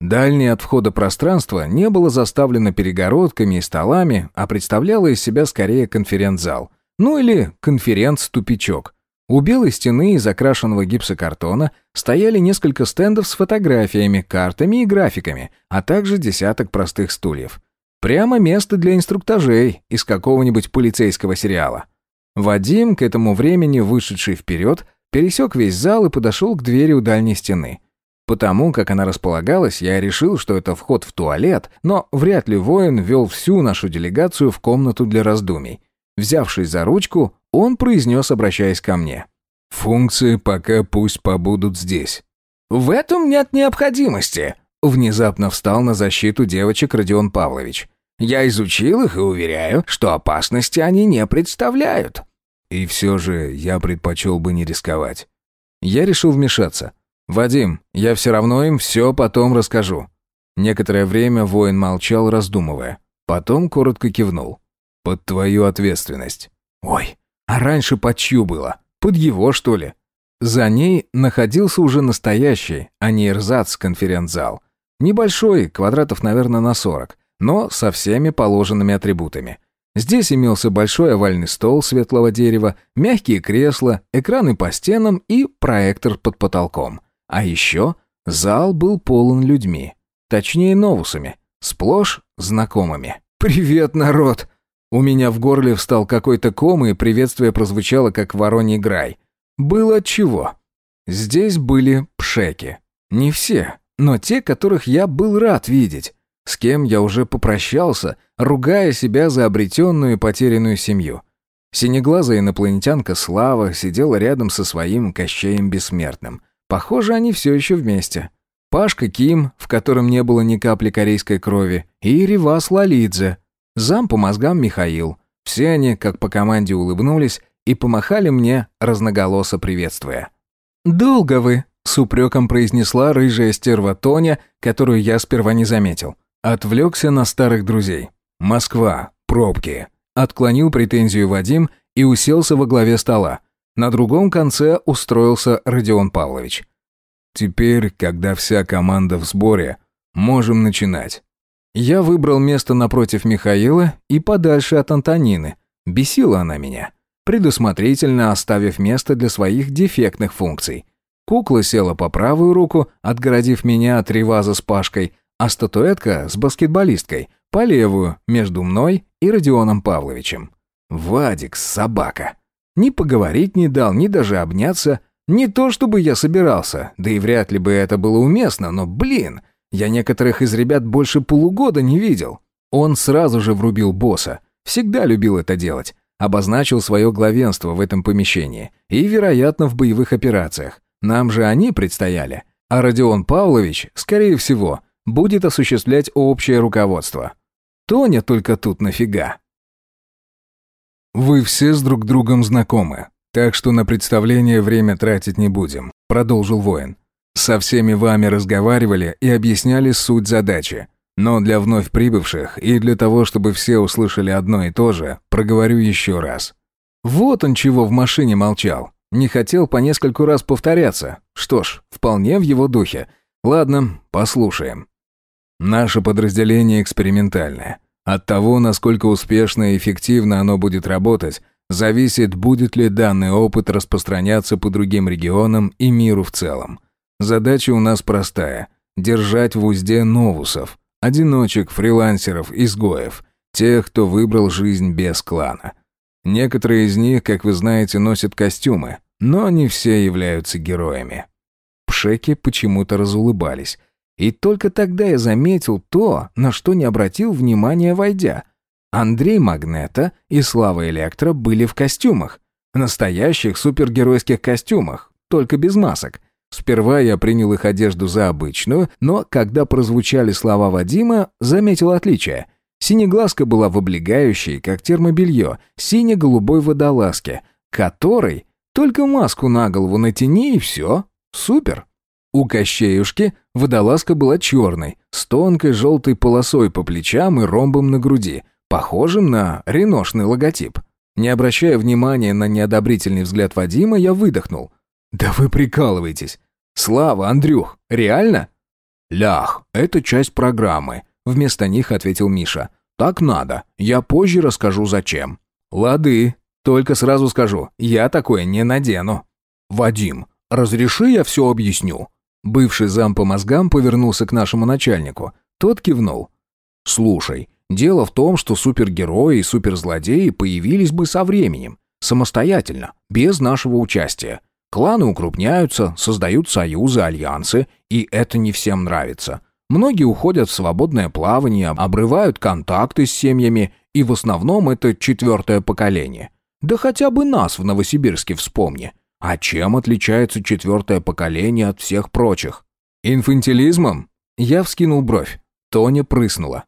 Дальнее от входа пространство не было заставлено перегородками и столами, а представляло из себя скорее конференц-зал. Ну или конференц-тупичок. У белой стены из окрашенного гипсокартона стояли несколько стендов с фотографиями, картами и графиками, а также десяток простых стульев. Прямо место для инструктажей из какого-нибудь полицейского сериала. Вадим, к этому времени вышедший вперед, пересек весь зал и подошел к двери у дальней стены. Потому как она располагалась, я решил, что это вход в туалет, но вряд ли воин вел всю нашу делегацию в комнату для раздумий. Взявшись за ручку, он произнес, обращаясь ко мне. «Функции пока пусть побудут здесь». «В этом нет необходимости», — внезапно встал на защиту девочек Родион Павлович. «Я изучил их и уверяю, что опасности они не представляют». И все же я предпочел бы не рисковать. Я решил вмешаться. «Вадим, я все равно им все потом расскажу». Некоторое время воин молчал, раздумывая. Потом коротко кивнул. «Под твою ответственность». «Ой, а раньше под чью было? Под его, что ли?» За ней находился уже настоящий, а не эрзац-конференц-зал. Небольшой, квадратов, наверное, на 40, но со всеми положенными атрибутами. Здесь имелся большой овальный стол светлого дерева, мягкие кресла, экраны по стенам и проектор под потолком. А еще зал был полон людьми. Точнее, новусами. Сплошь знакомыми. «Привет, народ!» У меня в горле встал какой-то ком, и приветствие прозвучало, как вороний грай. Было чего. Здесь были пшеки. Не все, но те, которых я был рад видеть. С кем я уже попрощался, ругая себя за обретенную и потерянную семью. Синеглазая инопланетянка Слава сидела рядом со своим Кощеем Бессмертным. Похоже, они все еще вместе. Пашка Ким, в котором не было ни капли корейской крови, и Ривас Лалидзе, зам по мозгам Михаил. Все они, как по команде, улыбнулись и помахали мне, разноголосо приветствуя. «Долго вы», — с упреком произнесла рыжая стерва Тоня, которую я сперва не заметил. Отвлекся на старых друзей. «Москва. Пробки». Отклонил претензию Вадим и уселся во главе стола. На другом конце устроился Родион Павлович. «Теперь, когда вся команда в сборе, можем начинать». Я выбрал место напротив Михаила и подальше от Антонины. Бесила она меня, предусмотрительно оставив место для своих дефектных функций. Кукла села по правую руку, отгородив меня от Реваза с Пашкой, а статуэтка с баскетболисткой по левую, между мной и Родионом Павловичем. Вадик, собака. Ни поговорить не дал, ни даже обняться. Не то чтобы я собирался, да и вряд ли бы это было уместно, но, блин, я некоторых из ребят больше полугода не видел. Он сразу же врубил босса. Всегда любил это делать. Обозначил свое главенство в этом помещении. И, вероятно, в боевых операциях. Нам же они предстояли. А Родион Павлович, скорее всего, будет осуществлять общее руководство. Тоня только тут нафига. «Вы все с друг другом знакомы, так что на представление время тратить не будем», — продолжил воин. «Со всеми вами разговаривали и объясняли суть задачи. Но для вновь прибывших и для того, чтобы все услышали одно и то же, проговорю еще раз. Вот он чего в машине молчал. Не хотел по нескольку раз повторяться. Что ж, вполне в его духе. Ладно, послушаем. Наше подразделение экспериментальное. От того, насколько успешно и эффективно оно будет работать, зависит, будет ли данный опыт распространяться по другим регионам и миру в целом. Задача у нас простая – держать в узде новусов, одиночек, фрилансеров, изгоев, тех, кто выбрал жизнь без клана. Некоторые из них, как вы знаете, носят костюмы, но не все являются героями. Пшеки почему-то разулыбались – и только тогда я заметил то, на что не обратил внимания, войдя. Андрей Магнета и Слава Электро были в костюмах. Настоящих супергеройских костюмах, только без масок. Сперва я принял их одежду за обычную, но когда прозвучали слова Вадима, заметил отличие. Синеглазка была в облегающей, как термобелье, сине-голубой водолазке, которой Только маску на голову натяни и все. Супер. У Кощеюшки водолазка была черной, с тонкой желтой полосой по плечам и ромбом на груди, похожим на реношный логотип. Не обращая внимания на неодобрительный взгляд Вадима, я выдохнул. «Да вы прикалываетесь! Слава, Андрюх, реально?» «Лях, это часть программы», — вместо них ответил Миша. «Так надо. Я позже расскажу, зачем». «Лады. Только сразу скажу, я такое не надену». «Вадим, разреши я все объясню?» Бывший зам по мозгам повернулся к нашему начальнику. Тот кивнул. «Слушай, дело в том, что супергерои и суперзлодеи появились бы со временем, самостоятельно, без нашего участия. Кланы укрупняются, создают союзы, альянсы, и это не всем нравится. Многие уходят в свободное плавание, обрывают контакты с семьями, и в основном это четвертое поколение. Да хотя бы нас в Новосибирске вспомни. А чем отличается четвертое поколение от всех прочих? Инфантилизмом? Я вскинул бровь. Тоня прыснула.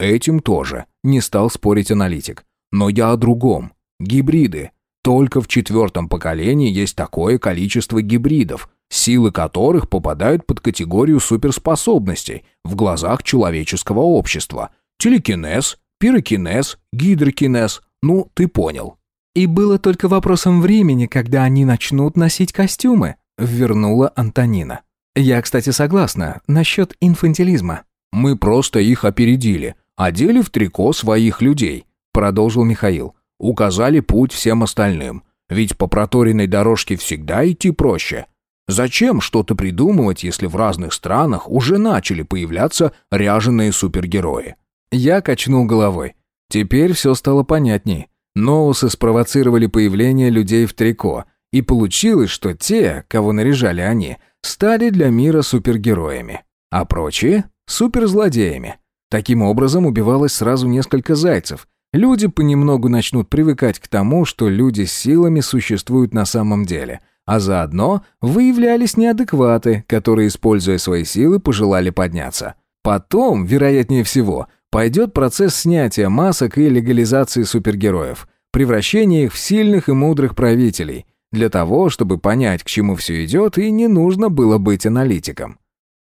Этим тоже, не стал спорить аналитик. Но я о другом. Гибриды. Только в четвертом поколении есть такое количество гибридов, силы которых попадают под категорию суперспособностей в глазах человеческого общества. Телекинез, пирокинез, гидрокинез, ну, ты понял. «И было только вопросом времени, когда они начнут носить костюмы», — вернула Антонина. «Я, кстати, согласна насчет инфантилизма». «Мы просто их опередили, одели в трико своих людей», — продолжил Михаил. «Указали путь всем остальным. Ведь по проторенной дорожке всегда идти проще. Зачем что-то придумывать, если в разных странах уже начали появляться ряженые супергерои?» Я качнул головой. Теперь все стало понятней. Ноусы спровоцировали появление людей в трико, и получилось, что те, кого наряжали они, стали для мира супергероями, а прочие — суперзлодеями. Таким образом убивалось сразу несколько зайцев. Люди понемногу начнут привыкать к тому, что люди с силами существуют на самом деле, а заодно выявлялись неадекваты, которые, используя свои силы, пожелали подняться. Потом, вероятнее всего, пойдет процесс снятия масок и легализации супергероев, превращения их в сильных и мудрых правителей, для того, чтобы понять, к чему все идет, и не нужно было быть аналитиком.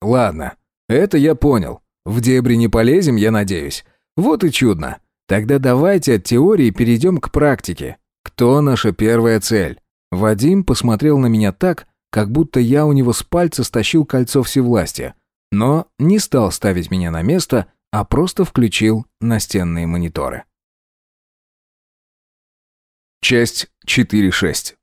Ладно, это я понял. В дебри не полезем, я надеюсь. Вот и чудно. Тогда давайте от теории перейдем к практике. Кто наша первая цель? Вадим посмотрел на меня так, как будто я у него с пальца стащил кольцо всевластия, но не стал ставить меня на место, а просто включил настенные мониторы. Часть 4.6.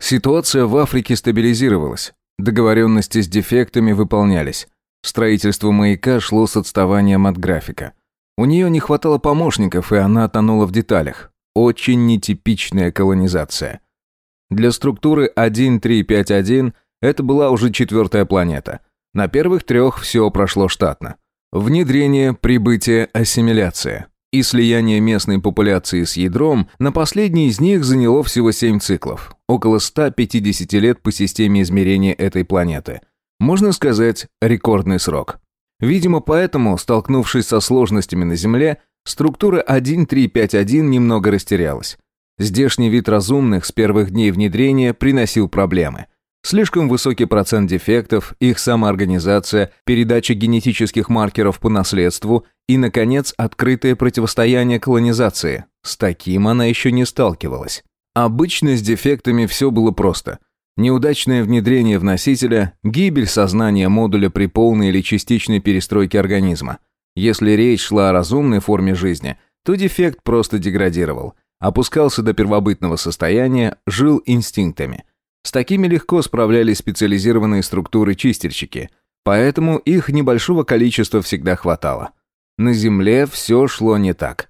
Ситуация в Африке стабилизировалась. Договоренности с дефектами выполнялись. Строительство маяка шло с отставанием от графика. У нее не хватало помощников, и она тонула в деталях. Очень нетипичная колонизация. Для структуры 1351 это была уже четвертая планета. На первых трех все прошло штатно. Внедрение, прибытие, ассимиляция. И слияние местной популяции с ядром на последней из них заняло всего 7 циклов. Около 150 лет по системе измерения этой планеты. Можно сказать, рекордный срок. Видимо, поэтому, столкнувшись со сложностями на Земле, структура 1351 немного растерялась. Здешний вид разумных с первых дней внедрения приносил проблемы – Слишком высокий процент дефектов, их самоорганизация, передача генетических маркеров по наследству и, наконец, открытое противостояние колонизации. С таким она еще не сталкивалась. Обычно с дефектами все было просто. Неудачное внедрение в носителя, гибель сознания модуля при полной или частичной перестройке организма. Если речь шла о разумной форме жизни, то дефект просто деградировал. Опускался до первобытного состояния, жил инстинктами – с такими легко справлялись специализированные структуры-чистильщики, поэтому их небольшого количества всегда хватало. На Земле все шло не так.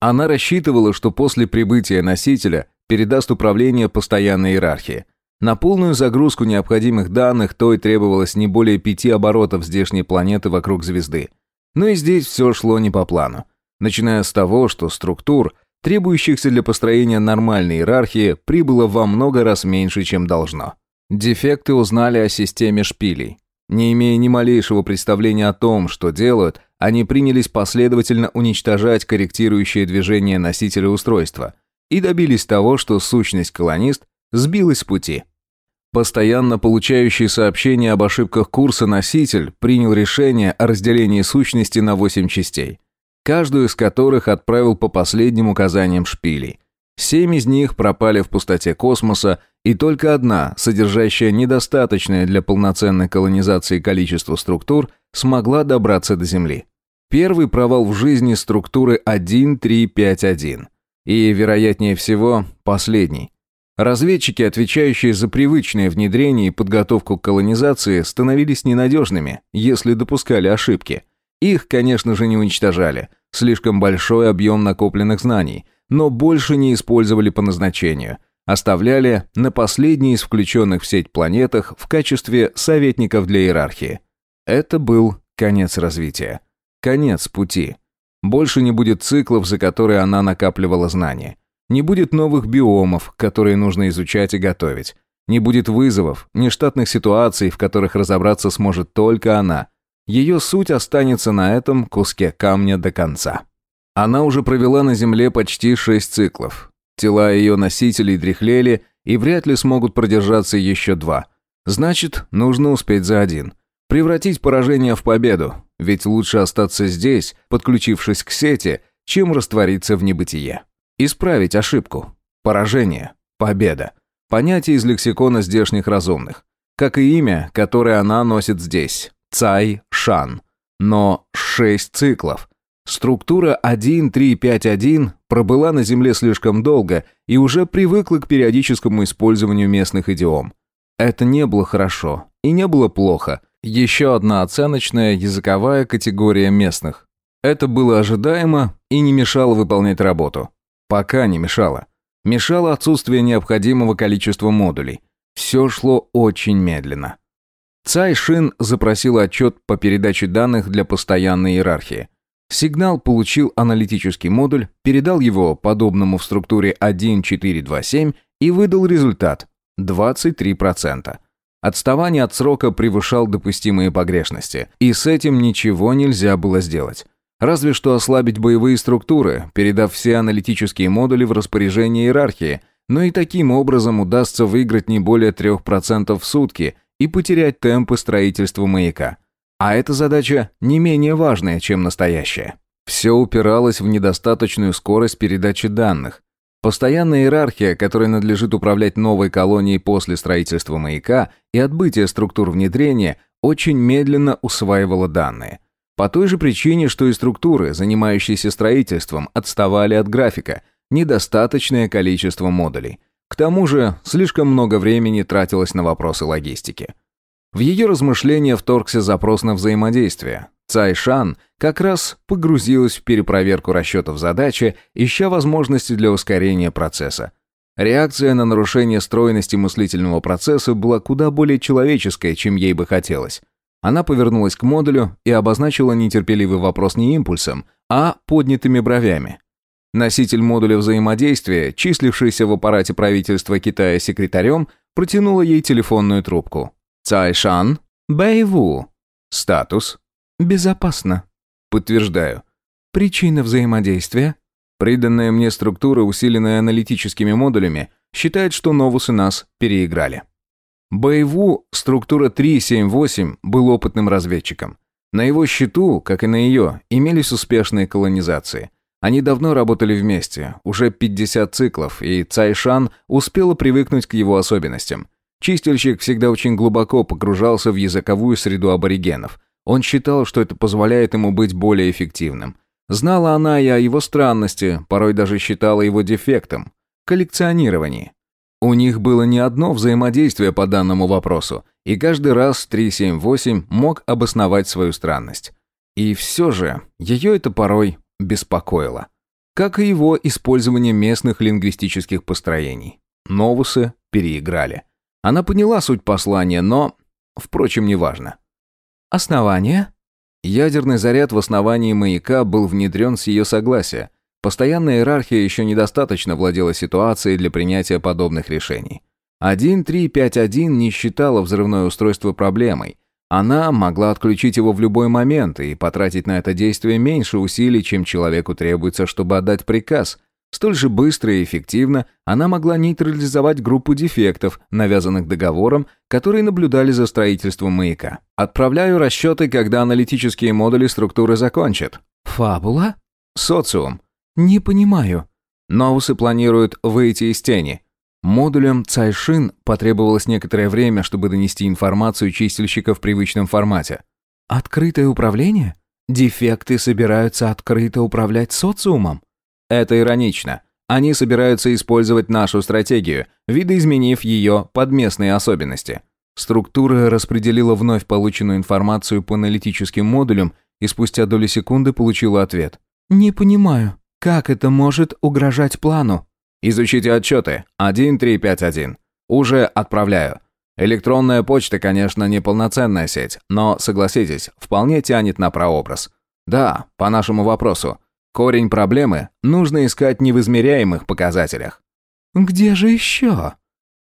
Она рассчитывала, что после прибытия носителя передаст управление постоянной иерархии. На полную загрузку необходимых данных той требовалось не более пяти оборотов здешней планеты вокруг звезды. Но и здесь все шло не по плану. Начиная с того, что структур – требующихся для построения нормальной иерархии, прибыло во много раз меньше, чем должно. Дефекты узнали о системе шпилей. Не имея ни малейшего представления о том, что делают, они принялись последовательно уничтожать корректирующие движения носителя устройства и добились того, что сущность колонист сбилась с пути. Постоянно получающий сообщения об ошибках курса носитель принял решение о разделении сущности на 8 частей, каждую из которых отправил по последним указаниям шпилей. Семь из них пропали в пустоте космоса, и только одна, содержащая недостаточное для полноценной колонизации количество структур, смогла добраться до Земли. Первый провал в жизни структуры 1351. И, вероятнее всего, последний. Разведчики, отвечающие за привычное внедрение и подготовку к колонизации, становились ненадежными, если допускали ошибки. Их, конечно же, не уничтожали. Слишком большой объем накопленных знаний – но больше не использовали по назначению. Оставляли на последней из включенных в сеть планетах в качестве советников для иерархии. Это был конец развития. Конец пути. Больше не будет циклов, за которые она накапливала знания. Не будет новых биомов, которые нужно изучать и готовить. Не будет вызовов, нештатных ситуаций, в которых разобраться сможет только она. Ее суть останется на этом куске камня до конца. Она уже провела на Земле почти шесть циклов. Тела ее носителей дряхлели и вряд ли смогут продержаться еще два. Значит, нужно успеть за один. Превратить поражение в победу, ведь лучше остаться здесь, подключившись к сети, чем раствориться в небытие. Исправить ошибку. Поражение. Победа. Понятие из лексикона здешних разумных. Как и имя, которое она носит здесь. Цай Шан. Но шесть циклов – Структура 1351 пробыла на Земле слишком долго и уже привыкла к периодическому использованию местных идиом. Это не было хорошо и не было плохо. Еще одна оценочная языковая категория местных. Это было ожидаемо и не мешало выполнять работу. Пока не мешало. Мешало отсутствие необходимого количества модулей. Все шло очень медленно. Цай Шин запросил отчет по передаче данных для постоянной иерархии. Сигнал получил аналитический модуль, передал его подобному в структуре 1427 и выдал результат – 23%. Отставание от срока превышал допустимые погрешности, и с этим ничего нельзя было сделать. Разве что ослабить боевые структуры, передав все аналитические модули в распоряжение иерархии, но и таким образом удастся выиграть не более 3% в сутки и потерять темпы строительства маяка – а эта задача не менее важная, чем настоящая. Все упиралось в недостаточную скорость передачи данных. Постоянная иерархия, которой надлежит управлять новой колонией после строительства маяка и отбытия структур внедрения, очень медленно усваивала данные. По той же причине, что и структуры, занимающиеся строительством, отставали от графика, недостаточное количество модулей. К тому же, слишком много времени тратилось на вопросы логистики. В ее размышления вторгся запрос на взаимодействие. Цай Шан как раз погрузилась в перепроверку расчетов задачи, ища возможности для ускорения процесса. Реакция на нарушение стройности мыслительного процесса была куда более человеческой, чем ей бы хотелось. Она повернулась к модулю и обозначила нетерпеливый вопрос не импульсом, а поднятыми бровями. Носитель модуля взаимодействия, числившийся в аппарате правительства Китая секретарем, протянула ей телефонную трубку. Цайшан, Бэйву. Статус. Безопасно. Подтверждаю. Причина взаимодействия. Приданная мне структура, усиленная аналитическими модулями, считает, что новусы нас переиграли. Бэйву, структура 378, был опытным разведчиком. На его счету, как и на ее, имелись успешные колонизации. Они давно работали вместе, уже 50 циклов, и Цайшан успела привыкнуть к его особенностям. Чистильщик всегда очень глубоко погружался в языковую среду аборигенов. Он считал, что это позволяет ему быть более эффективным. Знала она и о его странности, порой даже считала его дефектом – коллекционировании. У них было не одно взаимодействие по данному вопросу, и каждый раз 378 мог обосновать свою странность. И все же ее это порой беспокоило. Как и его использование местных лингвистических построений. Новусы переиграли. Она поняла суть послания, но... Впрочем, неважно. Основание? Ядерный заряд в основании маяка был внедрен с ее согласия. Постоянная иерархия еще недостаточно владела ситуацией для принятия подобных решений. 1351 не считала взрывное устройство проблемой. Она могла отключить его в любой момент и потратить на это действие меньше усилий, чем человеку требуется, чтобы отдать приказ. Столь же быстро и эффективно она могла нейтрализовать группу дефектов, навязанных договором, которые наблюдали за строительством маяка. Отправляю расчеты, когда аналитические модули структуры закончат. Фабула? Социум. Не понимаю. Ноусы планируют выйти из тени. Модулям Цайшин потребовалось некоторое время, чтобы донести информацию чистильщика в привычном формате. Открытое управление? Дефекты собираются открыто управлять социумом? Это иронично. Они собираются использовать нашу стратегию, видоизменив ее под местные особенности. Структура распределила вновь полученную информацию по аналитическим модулям и спустя доли секунды получила ответ. «Не понимаю, как это может угрожать плану?» Изучите отчеты. 1351. Уже отправляю. Электронная почта, конечно, не полноценная сеть, но, согласитесь, вполне тянет на прообраз. Да, по нашему вопросу. Корень проблемы нужно искать не в измеряемых показателях. «Где же еще?»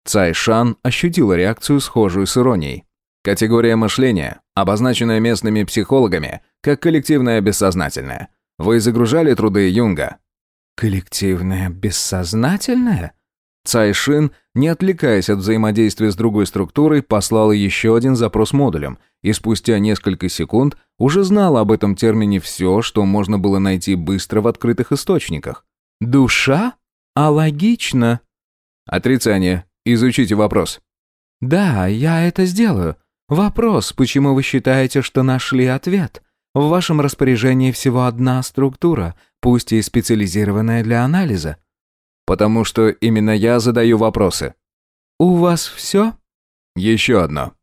Цайшан ощутила реакцию, схожую с иронией. Категория мышления, обозначенная местными психологами как коллективное бессознательное. Вы загружали труды Юнга, Коллективное бессознательное? Цайшин, не отвлекаясь от взаимодействия с другой структурой, послал еще один запрос модулем, и спустя несколько секунд уже знала об этом термине все, что можно было найти быстро в открытых источниках. «Душа? А логично?» «Отрицание. Изучите вопрос». «Да, я это сделаю. Вопрос, почему вы считаете, что нашли ответ? В вашем распоряжении всего одна структура, пусть и специализированная для анализа. Потому что именно я задаю вопросы. У вас все? Еще одно.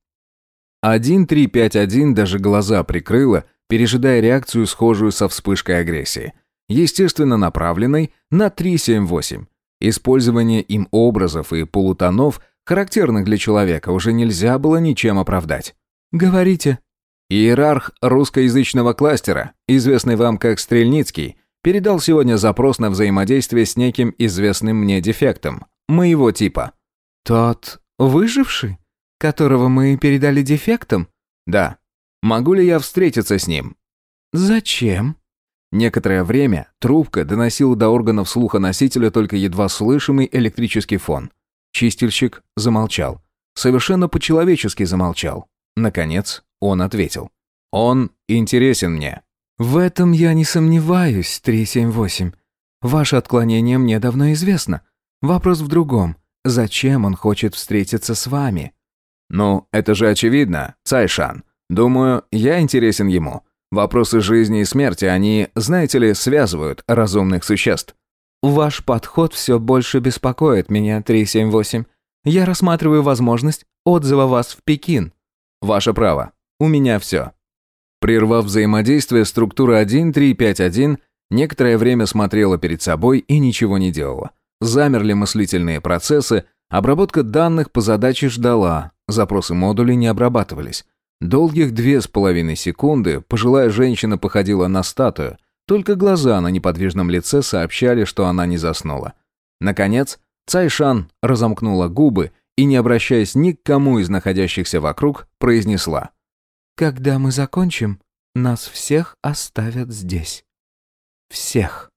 1351 даже глаза прикрыла, пережидая реакцию, схожую со вспышкой агрессии. Естественно, направленной на 378. Использование им образов и полутонов, характерных для человека, уже нельзя было ничем оправдать. «Говорите». Иерарх русскоязычного кластера, известный вам как Стрельницкий, передал сегодня запрос на взаимодействие с неким известным мне дефектом, моего типа. Тот выживший, которого мы передали дефектом? Да. Могу ли я встретиться с ним? Зачем? Некоторое время трубка доносила до органов слуха носителя только едва слышимый электрический фон. Чистильщик замолчал. Совершенно по-человечески замолчал. Наконец, он ответил. «Он интересен мне. «В этом я не сомневаюсь, 378. Ваше отклонение мне давно известно. Вопрос в другом. Зачем он хочет встретиться с вами?» «Ну, это же очевидно, Цайшан. Думаю, я интересен ему. Вопросы жизни и смерти, они, знаете ли, связывают разумных существ». «Ваш подход все больше беспокоит меня, 378. Я рассматриваю возможность отзыва вас в Пекин». «Ваше право. У меня все». Прервав взаимодействие, структура 1351 некоторое время смотрела перед собой и ничего не делала. Замерли мыслительные процессы, обработка данных по задаче ждала, запросы модулей не обрабатывались. Долгих две с половиной секунды пожилая женщина походила на статую, только глаза на неподвижном лице сообщали, что она не заснула. Наконец, Цайшан разомкнула губы и, не обращаясь ни к кому из находящихся вокруг, произнесла – когда мы закончим, нас всех оставят здесь. Всех.